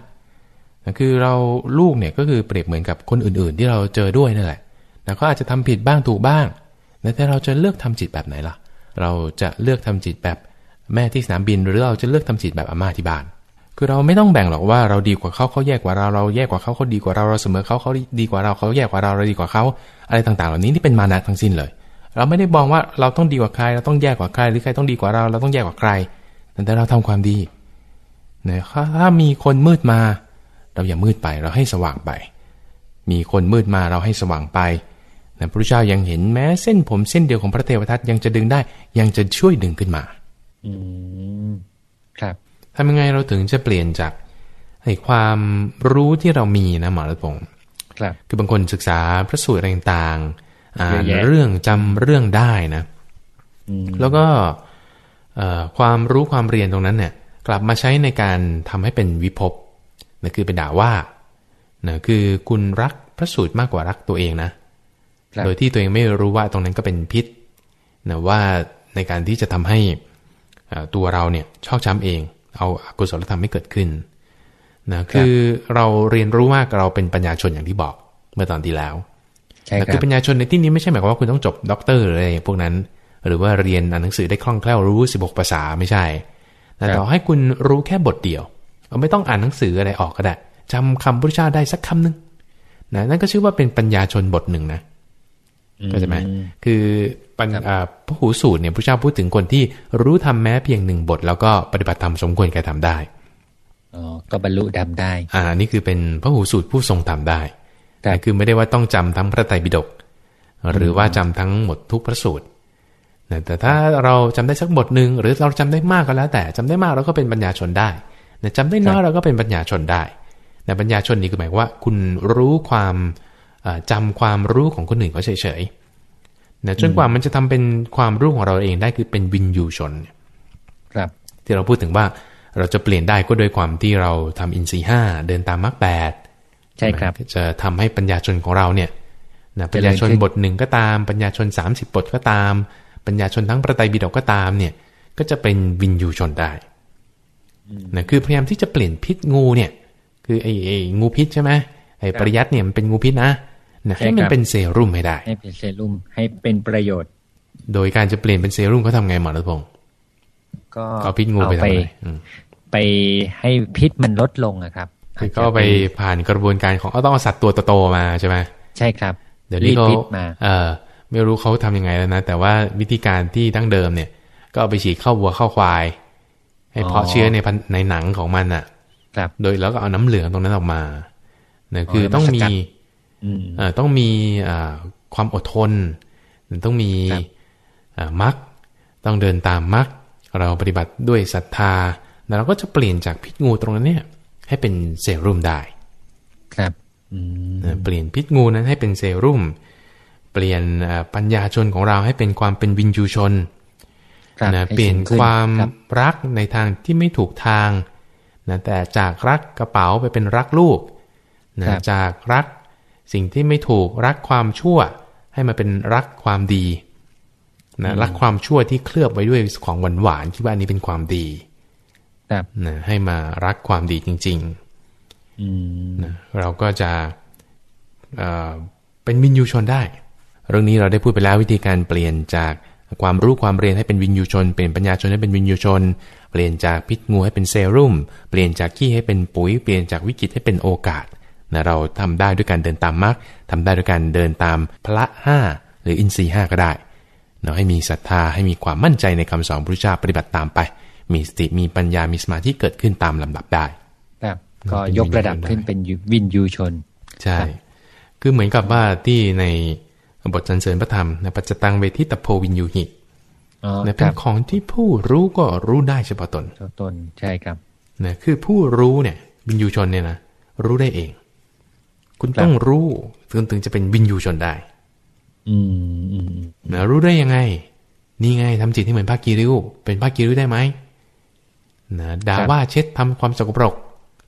นะคือเราลูกเนี่ยก็คือเปรียบเหมือนกับคนอื่น ๆ ที่เราเจอด้วยนั่นแหละนะเขาอาจจะทำผิดบ้างถูกบ้างนะแต่เราจะเลือกทำจิตแบบไหนล่ะ เราจะเลือกทำจิตแบบแม่ที่สนามบิน หรือเราจะเลือกทำจิตแบบอาม่าที่บ้าน คือเราไม่ต้องแบ่งหรอกว่าเราดีกว่าเขาเขาแย่กว่าเราเราแย่กว่าเขาเขาดีกว่าเราเราเสมอเขาเขาดีกว่าเราเขาแย่กว่าเราเราดีกว่าเขาอะไรต่างๆ เหล่านี้ที่เป็นมานะทั้งสิ้นเลย เราไม่ได้มองว่าเราต้องดีกว่าใคร เราต้องแย่กว่าใคร หรือใครต้องดีกว่าเรา เราต้องแย่กว่าใคร แต่เราทำความดีนะถ้ามีคนมืดมา เราอย่ามืดไป เราให้สว่างไป มีคนมืดมาเราให้สว่างไป นะพระเจ้ายังเห็นแม้เส้นผมเส้นเดียวของพระเทวทัตยังจะดึงได้ ยังจะช่วยดึงขึ้นมา อืมครับทำยังไงเราถึงจะเปลี่ยนจากไอ้ความรู้ที่เรามีนะหมอรัตพงศ์ครับคือบางคนศึกษาพระสูตรอะไรต่างๆอ่าเยอะนแยะเรื่องจำเรื่องได้นะอืมแล้วก็เอ่อความรู้ความเรียนตรงนั้นเนี่ย กลับมาใช้ในการทำให้เป็นวิภพนะคือเป็นด่าว่านะคือคุณรักพระสูตรมากกว่ารักตัวเองนะครับ โดยที่ตัวเองไม่รู้ว่าตรงนั้นก็เป็นพิษนะว่าในการที่จะทำให้เอ่อตัวเราเนี่ยชอกช้ำเอง เอาอกุศลธรรมไม่เกิดขึ้นนะคือเราเรียนรู้มากเราเป็นปัญญาชนอย่างที่บอกเมื่อตอนที่แล้วใช่แต่คคืรัอบปัญญาชนในที่นี้ไม่ใช่หมายความว่าคุณต้องจบด็อกเตอร์หรืออะไรพวกนั้น หรือว่าเรียนอ่านหนังสือได้คล่องแคล่วรู้ 16 ภาษาไม่ใช่แต่ต่อให้คุณรู้แค่บทเดียวเอาไม่ต้องอ่านหนังสืออะไรออกก็ได้จำคำพุทธเจ้าได้สักคำหนึ่งนะนั่นก็ชื่อว่าเป็นปัญญาชนบทหนึ่งนะ ก็ใช่ไหมคือปัญอ่าพระหูสูตรเนี่ยพระเจ้าพูดถึงคนที่รู้ทำแม้เพียงหนึ่งบท แล้วก็ปฏิบัติธรรมสมควรแก่ทำได้อ๋อก็บรรลุดำได้ อ่า นี่คือเป็นพระหูสูตรผู้ทรงทำได้ครับแต่คือไม่ได้ว่าต้องจำทั้งพระไตรปิฎกหรือว่าจำทั้งหมดทุกพระสูตรนะแต่ถ้าเราจำได้สักบทหนึ่งหรือเราจำได้มากก็แล้ว แต่จำได้มากเราก็เป็นปัญญาชนได้นะจำได้น้อยเราก็เป็นปัญญาชนได้แต่ปัญญาชนนี่คือหมายความว่า คุณรู้ความเอ่อ จำความรู้ของคนอื่นเขาเฉยๆนะจนกว่ามันจะทำเป็นความรู้ของเราเองได้คือเป็นวินยูชนครับที่เราพูดถึงว่าเราจะเปลี่ยนได้ก็โดยความที่เราทำอินทรีย์ห้าเดินตามมรรคแปดใช่ครับ จะทำให้ปัญญาชนของเราเนี่ยนะเจปัญริญญาชนขึ้นบทหนึ่งก็ตาม ปัญญาชน 30 บทก็ตาม ปัญญาชนทั้งประไตรปิฎกก็ตามเนี่ย ก็จะเป็นวินยูชนได้นะคือพยายามที่จะเปลี่ยนพิษงูเนี่ย คือไอ้ไอ้งูพิษใช่ไหมไอ้ปริยัติเนี่ยมันเป็นงูพิษนะ นะให้มันเป็นเซรุ่มให้ได้ ให้เป็นเซรุ่มให้เป็นประโยชน์ โดยการจะเปลี่ยนเป็นเซรุ่มเขาทำไงหมอรัตพงศ์ก็เอาพิษงูไปทำไปอะไรอืมไปให้พิษมันลดลงอะครับคือก็ไปผ่านกระบวนการของเอาต้องเอาสัตว์ตัวโตๆมาใช่ไหมใช่ครับ เดี๋ยวนี้รีดเขาพิษมาเออไม่รู้เขาทำยังไงแล้วนะ แต่ว่าวิธีการที่ดั้งเดิมเนี่ย ก็เอาไปฉีดเข้าวัวเข้าควาย ให้เพาะเชื้อในพันในหนังของมันอะ ครับ โดยแล้วก็เอาน้ำเหลืองตรงนั้นออกมาเนี่ยคือแล้วมาต้องมีสกัดอืมเอ่อ ต้องมีอ่าความอดทน ต้องมีครับอ่ามักต้องเดินตามมักเราปฏิบัติด้วยศรัทธาแล้วเราก็จะเปลี่ยนจากพิษงูตรงนั้นเนี่ย ให้เป็นเซรุ่มได้ ครับอืมนะเปลี่ยนพิษงูนั้นให้เป็นเซรุ่ม เปลี่ยนเอ่อปัญญาชนของเราให้เป็นความเป็นวินยูชนครับนะให้เปลี่ยนสูงขึ้ความครับรักในทางที่ไม่ถูกทางนะแต่จากรักกระเป๋าไปเป็นรักลูกนะครับจากรัก สิ่งที่ไม่ถูกรักความชั่ว ให้มาเป็นรักความดีนะรักความชั่วที่เคลือบไว้ด้วยของหวานหวานๆคิดว่าอันนี้เป็นความดีครับนะให้มารักความดีจริงๆอืมนะเราก็จะเอ่อเป็นวินยูชนได้ เรื่องนี้เราได้พูดไปแล้ววิธีการเปลี่ยนจากความรู้ความเรียนให้เป็นวินยูชน เปลี่ยนปัญญาชนให้เป็นวินยูชน เปลี่ยนจากพิษงูให้เป็นเซรุ่ม เปลี่ยนจากขี้ให้เป็นปุ๋ย เปลี่ยนจากวิกฤตให้เป็นโอกาส นะเราทำได้ด้วยการเดินตามมรรคทำได้ด้วยการเดินตามพระห้าหรืออินทรีย์ห้าก็ได้เนาะให้มีศรัทธาให้มีความมั่นใจในคำสอนพระพุทธเจ้าปฏิบัติตามไป มีสติมีปัญญามีสมาธิเกิดขึ้นตามลำดับได้ครับก็เป็นยกระดับวินยูชนได้ขึ้นเป็นวินยูชน ใช่ คือเหมือนกับว่าที่ในบทสรรเสริญพระธรรมนะปัจจตังเวทิตโพวินยูหิอ๋อนะคเป็รันบของที่ผู้รู้ก็รู้ได้เฉพาะตนตัวตนใช่ครับนะคือผู้รู้เนี่ยวินยูชนเนี่ยนะรู้ได้เอง คุณครับต้องรู้ถึงถึงจะเป็นวินยูชนได้ อืมอืมนะรู้ได้ยังไง นี่ไงทำจิตให้เหมือนภาคกีริ้วเป็นภาคกีริ้วได้ไหมนะด่าว่าเช็ดทำความสกปรก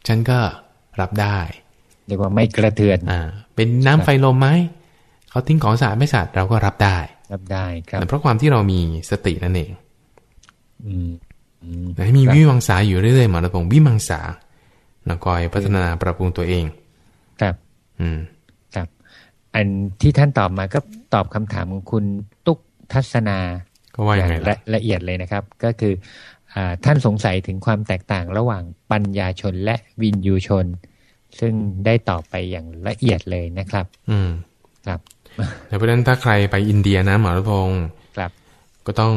ฉันก็รับได้เรียกว่าไม่กระเทือน อ่า เป็นน้ำไฟลมไหมเขาทิ้งของสะอาดไม่สะอาดเราก็รับได้ รับได้ครับแต่เพราะความที่เรามีสตินั่นเอง อืมอืมให้มีครับวิมังสาอยู่เรื่อยๆหมอระพงศ์วิมังสาเราคอยพัฒนาปรับปรุงตัวเอง ครับ อืมครับ อันที่ท่านตอบมาก็ตอบคำถามของคุณตุ๊กทัศนาก็ว่ายังไงละล่ะละเอียดเลยนะครับ ก็คืออาท่านสงสัยถึงความแตกต่างระหว่างปัญญาชนและวินยูชน ซึ่งได้ตอบไปอย่างละเอียดเลยนะครับ อืมครับเพราะฉะนั้นถ้าใครไปอินเดียนะหมอรัตพงศ์ครับ ก็ต้อง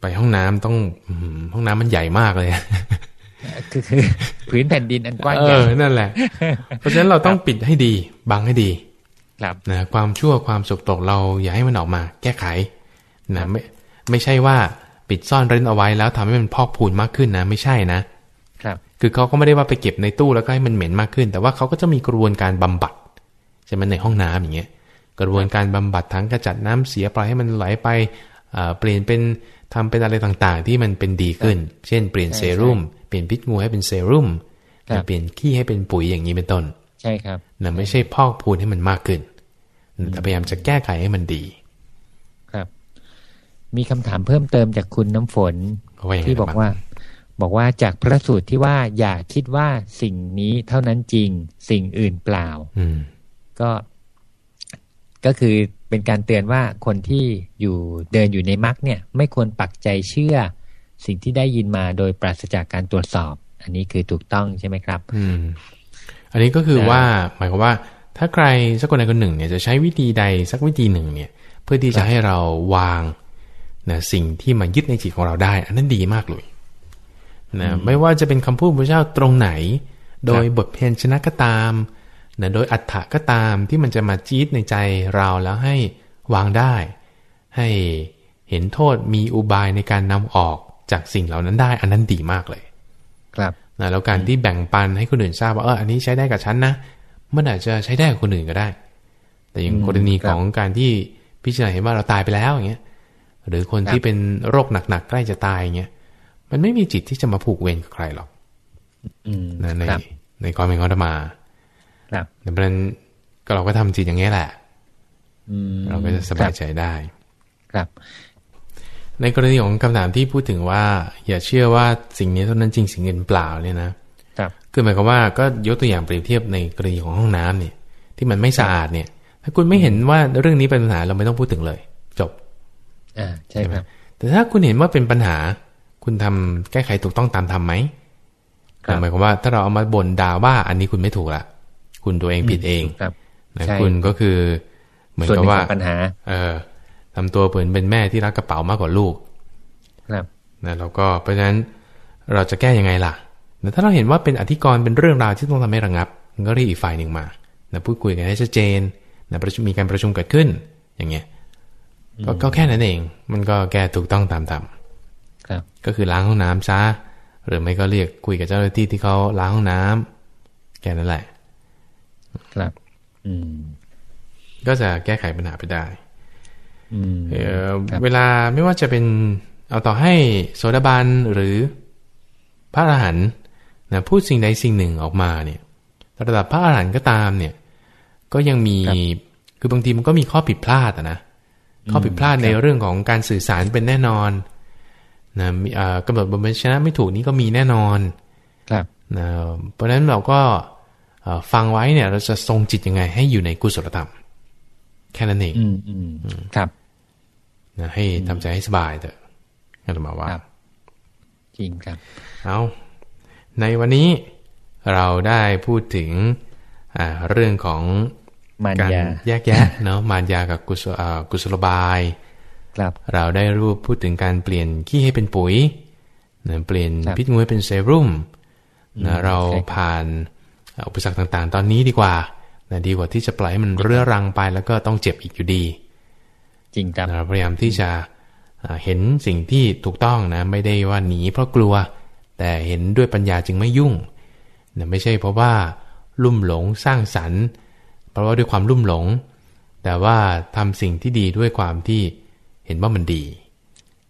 ไปห้องน้ำต้องอื้อหือห้องน้ำมันใหญ่มากเลย คือคือผืนแผ่นดินอันกว้างเอใหญ่อนั่นแหละ เพราะฉะนั้นเราต้องปิดให้ดีบังให้ดี ครับนะความชั่วความสกตกเราอย่าให้มันออกมา แก้ไขนะไม่ไม่ใช่ว่าปิดซ่อนเร้นเอาไว้แล้วทำให้มันพอกพูนมากขึ้นนะไม่ใช่นะ ครับ คือเขาก็ไม่ได้ว่าไปเก็บในตู้แล้วก็ให้มันเหม็นมากขึ้น แต่ว่าเขาก็จะมีกระบวนการบำบัดใช่ไหมในห้องน้ำอย่างเงี้ย กระบวนการบำบัดทั้งกระจัดน้ำเสียปล่อยให้มันไหลไปเอ่อเปลี่ยนเป็นทำเป็นอะไรต่างๆ ที่มันเป็นดีขึ้น เช่น เปลี่ยนเซรุ่มเปลี่ยนพิษงูให้เป็นเซรุ่มครับเปลี่ยนขี้ให้เป็นปุ๋ยอย่างนี้เป็นต้น ใช่ครับนะไม่ใช่พอกพูนให้มันมากขึ้นแต่พยายามจะแก้ไขให้มันดี ครับ มีคำถามเพิ่มเติมจากคุณน้ำฝนเขาว่าอย่างไรที่บอกว่า บอกว่าจากพระสูตรที่ว่าอย่าคิดว่าสิ่งนี้เท่านั้นจริง สิ่งอื่นเปล่า อืมก็ก็คือเป็นการเตือนว่าคนที่อยู่เดินอยู่ในมรรคเนี่ย ไม่ควรปักใจเชื่อ สิ่งที่ได้ยินมาโดยปราศจากการตรวจสอบ อันนี้คือถูกต้องใช่ไหมครับ อืม อันนี้ก็คือนะว่า หมายความว่า ถ้าใครสักคนใดคนหนึ่งเนี่ยจะใช้วิธีใดสักวิธีหนึ่งเนี่ย เพื่อที่จะให้เราวางนะสิ่งที่มายึดในจิตของเราได้ อันนั้นดีมากเลยนะไม่ว่าจะเป็นคำพูดพระเจ้าตรงไหน โดยบทเพลงชนะก็ตามนะโดยอัฏฐะก็ตามที่มันจะมาจี๊ดในใจเราแล้วให้วางได้ ให้เห็นโทษมีอุบายในการนำออก จากสิ่งเหล่านั้นได้ อันนั้นดีมากเลย ครับนะแล้วการที่แบ่งปันให้คนอื่นทราบว่าเอออันนี้ใช้ได้กับฉันนะมันอาจจะใช้ได้กับคนอื่นก็ได้ แต่อย่างอืมกรณีครับของการที่พิจารณาเห็นว่าเราตายไปแล้วอย่างเงี้ยหรือคนครับที่เป็นโรคหนักๆใกล้จะตายอย่างเงี้ยมันไม่มีจิตที่จะมาผูกเวรกับใครหรอกอืมนะในครับในความเป็นของธรรมาครับดังนั้นก็เราก็ทำจิตอย่างเงี้ยแหละอืมเราก็จะสบายใจได้ ครับ ในกรณีของคำถามที่พูดถึงว่า อย่าเชื่อว่าสิ่งนี้เท่านั้นจริงสิ่งอื่นเปล่าเนี่ยนะครับคือหมายความว่าก็ยกตัวอย่างเปรียบเทียบในกรณีของห้องน้ำเนี่ยที่มันไม่สะอาดเนี่ย ถ้าคุณไม่เห็นว่าเรื่องนี้เป็นปัญหาเราไม่ต้องพูดถึงเลย จบอ่าใช่ครับแต่ถ้าคุณเห็นว่าเป็นปัญหา คุณทำแก้ไขถูกต้องตามธรรมไหมครับหมายความว่าถ้าเราเอามาบ่นด่าว่าอันนี้คุณไม่ถูกละคุณตัวเองผิดเองครับนะใช่คุณก็คือ เหมือนส่วนหกับนึ่งว่าของปัญหา เออ ทำตัวเหมือนเป็นแม่ที่รักกระเป๋ามากกว่าลูกครับนะแล้วก็เพราะฉะนั้นเราจะแก้ยังไงล่ะแต่ถ้าเราเห็นว่าเป็นอธิกรณ์เป็นเรื่องราวที่ต้องทำให้ระงับมันก็เรียกอีกฝ่ายหนึ่งมานะพูดคุยกันให้ชัดเจนนะประชุมมีการประชุมเกิดขึ้น อย่างเงี้ยก็ก็แค่นั้นเอง มันก็แก้ถูกต้องตามธรรมครับก็คือล้างห้องน้ำซะหรือไม่ก็เรียกคุยกับเจ้าหน้าที่ที่เขาล้างห้องน้ำแค่นั้นแหละ ครับ อืม ก็จะแก้ไขปัญหาไปได้อืม เอ่อครับเวลาไม่ว่าจะเป็นเอาต่อให้โสดาบันหรือพระอรหันต์นะพูดสิ่งใดสิ่งหนึ่งออกมาเนี่ยระดับพระอรหันต์ก็ตามเนี่ย ก็ยังมีคือบางทีมันก็มีข้อผิดพลาดอะนะข้อผิดพลาดในเรื่องของการสื่อสารเป็นแน่นอนนะมีเอ่อกำหนดบทบัญชนะไม่ถูกนี่ก็มีแน่นอนครับนะเพราะฉะนั้นเราก็เอ่อฟังไว้เนี่ย เราจะทรงจิตยังไงให้อยู่ในกุศลธรรม แค่นั้นเองอืมอืมครับ นะให้ทำใจให้สบายเถอะอาตมาว่าครับจริงครับ เอาในวันนี้เราได้พูดถึงอ่าเรื่องของมารการยาแยกแยะเนาะมารยากับกุศลอ่ากุศลบาย ครับเราได้รู้พูดถึงการเปลี่ยนขี้ให้เป็นปุ๋ยนะเปลี่ยนครับพิษงูให้เป็นเซรุ่มนะอืมเราใช่ครับผ่านอุปสรรคต่างๆ ตอนนี้ดีกว่านะดีกว่าที่จะปล่อยให้มันเรื้อรังไปแล้วก็ต้องเจ็บอีกอยู่ดี จริงครับเราพยายามที่จะอ่าเห็นสิ่งที่ถูกต้องนะไม่ได้ว่าหนีเพราะกลัว แต่เห็นด้วยปัญญาจึงไม่ยุ่งนะไม่ใช่เพราะว่าลุ่มหลงสร้างสรรค์ เพราะว่าด้วยความลุ่มหลง แต่ว่าทำสิ่งที่ดีด้วยความที่เห็นว่ามันดี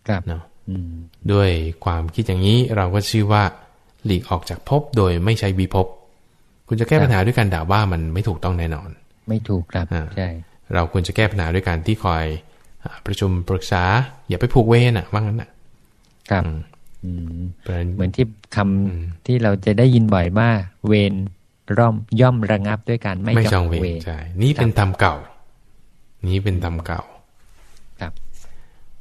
ครับเนาะอืมด้วยความคิดอย่างนี้เราก็ชื่อว่า หลีกออกจากภพโดยไม่ใช้วิภพคุณจะแก้ปัญหาด้วยการด่าว่ามันไม่ถูกต้องแน่นอน ไม่ถูกครับอ่าใช่เราควรจะแก้ปัญหาด้วยการที่คอยอา ประชุมปรึกษา อย่าไปผูกเวรน่ะ ว่างั้นน่ะ ครับอืมอืมเพราะฉะนั้นเหมือนที่คำอืมที่เราจะได้ยินบ่อยว่าเวรร่อมย่อมระงับด้วยการไม่ไม่จจอองงเวเวรรใช่นี่เป็นธรรมเก่า นี้เป็นธรรมเก่า ครับ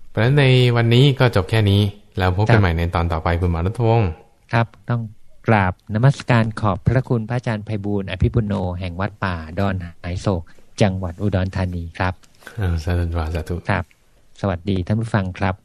เพราะฉะนั้นในวันนี้ก็จบแค่นี้ แล้วพบครักันบใหม่ในตอนต่อไปคุณหมอรัตวงศ์ครับ ต้องกราบนมัสการขอบพระคุณพระอาจารย์ไพบูลย์อภิปุโนแห่งวัดป่าดอนหายโศก จังหวัดอุดรธานีครับ สาธุสาธุครับ สวัสดีท่านผู้ฟังครับ